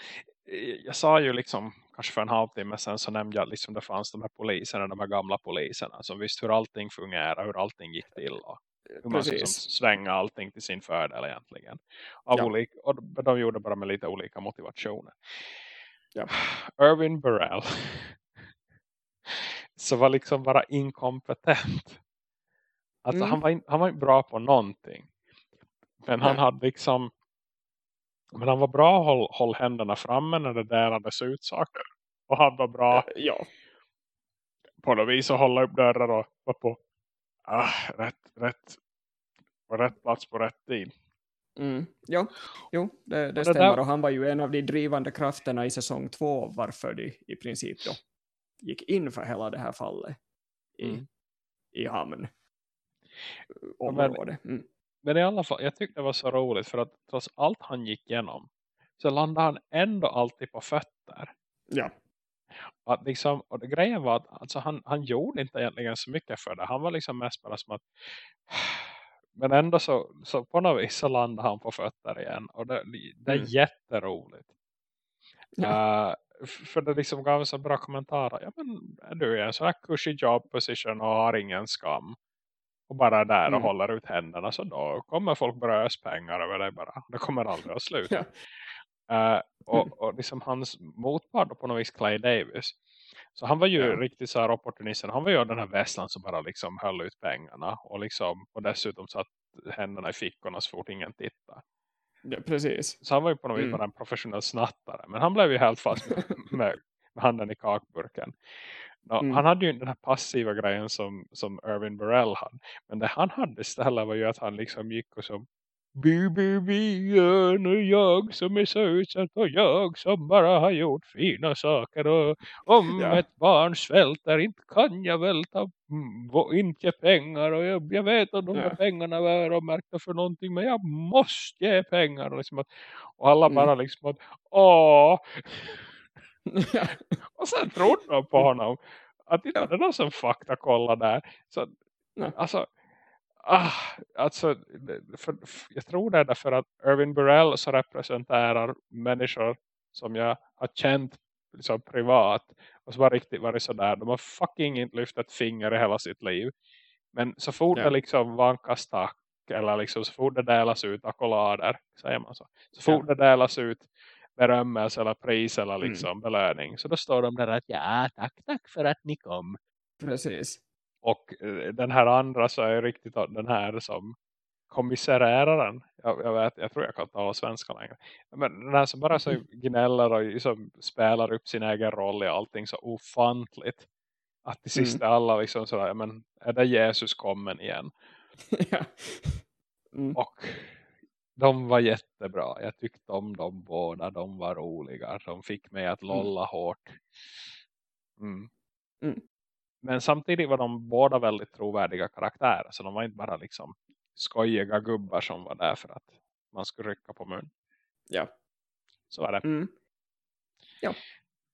eh, jag sa ju liksom, kanske för en halvtimme sen så nämnde jag att liksom det fanns de här poliserna, de här gamla poliserna som visste hur allting fungerar, hur allting gick till och hur man ska som Precis. svänga allting till sin fördel egentligen. Av Ja. olika, och de, de gjorde bara med lite olika motivationer. Ja. <sighs> Irvin Burrell <laughs> så var liksom bara inkompetent. <laughs> Alltså Mm. han, var in, han var inte bra på någonting. Men han hade liksom men han var bra håll, håll händerna framme när det därades ut saker. Och han var bra Ja, på något vis att hålla upp dörrar och vara på ah, rätt, rätt, på rätt plats på rätt tid. mm. ja. jo, det, det det stämmer. där- Och han var ju en av de drivande krafterna i säsong två varför de i princip då gick in för hela det här fallet i, Mm. i hamn område. Mm. Men i alla fall, jag tyckte det var så roligt för att trots allt han gick igenom så landade han ändå alltid på fötter. Ja, Att liksom, och det grejen var att alltså han, han gjorde inte egentligen så mycket för det. Han var liksom mest bara som att <sighs> men ändå så, så på något vis så landade han på fötter igen. Och det, det är Mm. jätteroligt. Ja. Eh, för det liksom gav så bra kommentarer. Ja men är du i en sån här cushy job position och har ingen skam. och bara där och Mm. håller ut händerna så då kommer folk börja ösa pengar över dig bara. Det kommer aldrig att sluta. <laughs> Ja. Eh, och, <laughs> och liksom hans motpart på något vis Clay Davis. Så han var ju Ja. riktigt så här opportunist. Han var ju den här väslan som bara liksom höll ut pengarna. Och, liksom, och dessutom satt händerna i fickorna så fort ingen tittade. Ja, precis. Så han var ju på något vis Mm. bara en professionell snattare. Men han blev ju helt fast med, med, med handen i kakburken. Nå, Mm. Han hade ju den här passiva grejen som, som Irvin Burrell hade. Men det han hade istället var ju att han liksom gick och som Bu, bu, Björn och jag som är så utsatt och jag som bara har gjort fina saker och om <laughs> Ja. ett barn svälter inte kan jag väl ta mm, inte pengar och jag, jag vet att de Ja. pengarna är öronmärkta för någonting men jag måste ge pengar och, liksom att, och alla Mm. bara liksom att åh <laughs> <laughs> och sen trodde de på honom att det var någon som faktakolla där. Så, alltså, ah, alltså för, jag tror det är därför att Irvin Burrell så representerar människor som jag har känt liksom, privat och så var riktigt varit sådär. De har fucking inte lyft ett finger i hela sitt liv. Men så fort Ja. det liksom vankas tack eller liksom så fort det delas ut akkolader, säger man så. Så fort det delas ut berömmelse eller pris eller Mm. liksom belöning. Så då står de där att ja, tack, tack för att ni kom. Precis. Och eh, den här andra så är ju riktigt den här som kommissäräraren. Jag, jag, vet, jag tror jag kan tala svenska längre. Men den här som bara så gnäller och liksom spelar upp sin egen roll i allting så ofantligt. Att till sist är alla liksom sådär, ja, men är det Jesus kommen igen? <laughs> ja. Mm. Och de var jättebra. Jag tyckte om dem båda. De var roliga. De fick mig att lolla hårt. Mm. Men samtidigt var de båda väldigt trovärdiga karaktärer. Så de var inte bara liksom skojiga gubbar som var där för att man skulle rycka på mun. Ja. Så var det. Mm. Ja.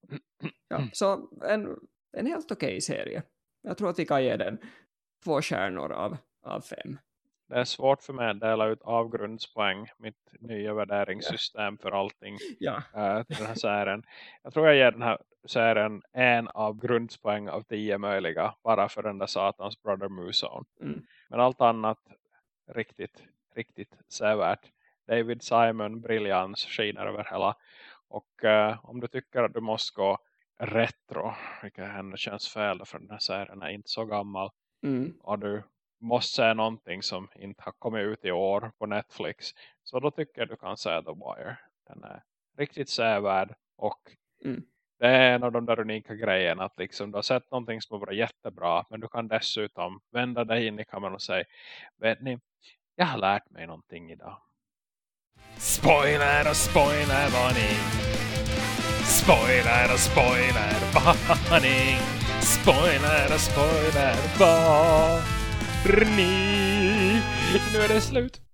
<clears throat> ja. Så en, en helt okej serie. Jag tror att vi kan ge den två stjärnor av, av fem. Det är svårt för mig att dela ut avgrundspoäng. Mitt nya värderingssystem för allting. Ja. äh, till den här serien. Jag tror jag ger den här serien en av grundspoäng av tio möjliga. Bara för den där satans Brother Muson. Mm. Men allt annat riktigt, riktigt sevärt. David Simon, briljans, skiner över hela. Och eh, om du tycker att du måste gå retro, vilket ändå känns fel för den här serien är inte så gammal. Mm. Och du måste se någonting som inte har kommit ut i år på Netflix. Så då tycker jag du kan se The Wire. Den är riktigt sevärd och Mm. det är en av de där unika grejerna att liksom du har sett någonting som har varit jättebra men du kan dessutom vända dig in i kameran och säga vet ni, jag har lärt mig någonting idag. Spoiler och spoiler varning. Spoiler och <laughs> spoiler varning. Spoiler och spoiler varning. Nu är det slut.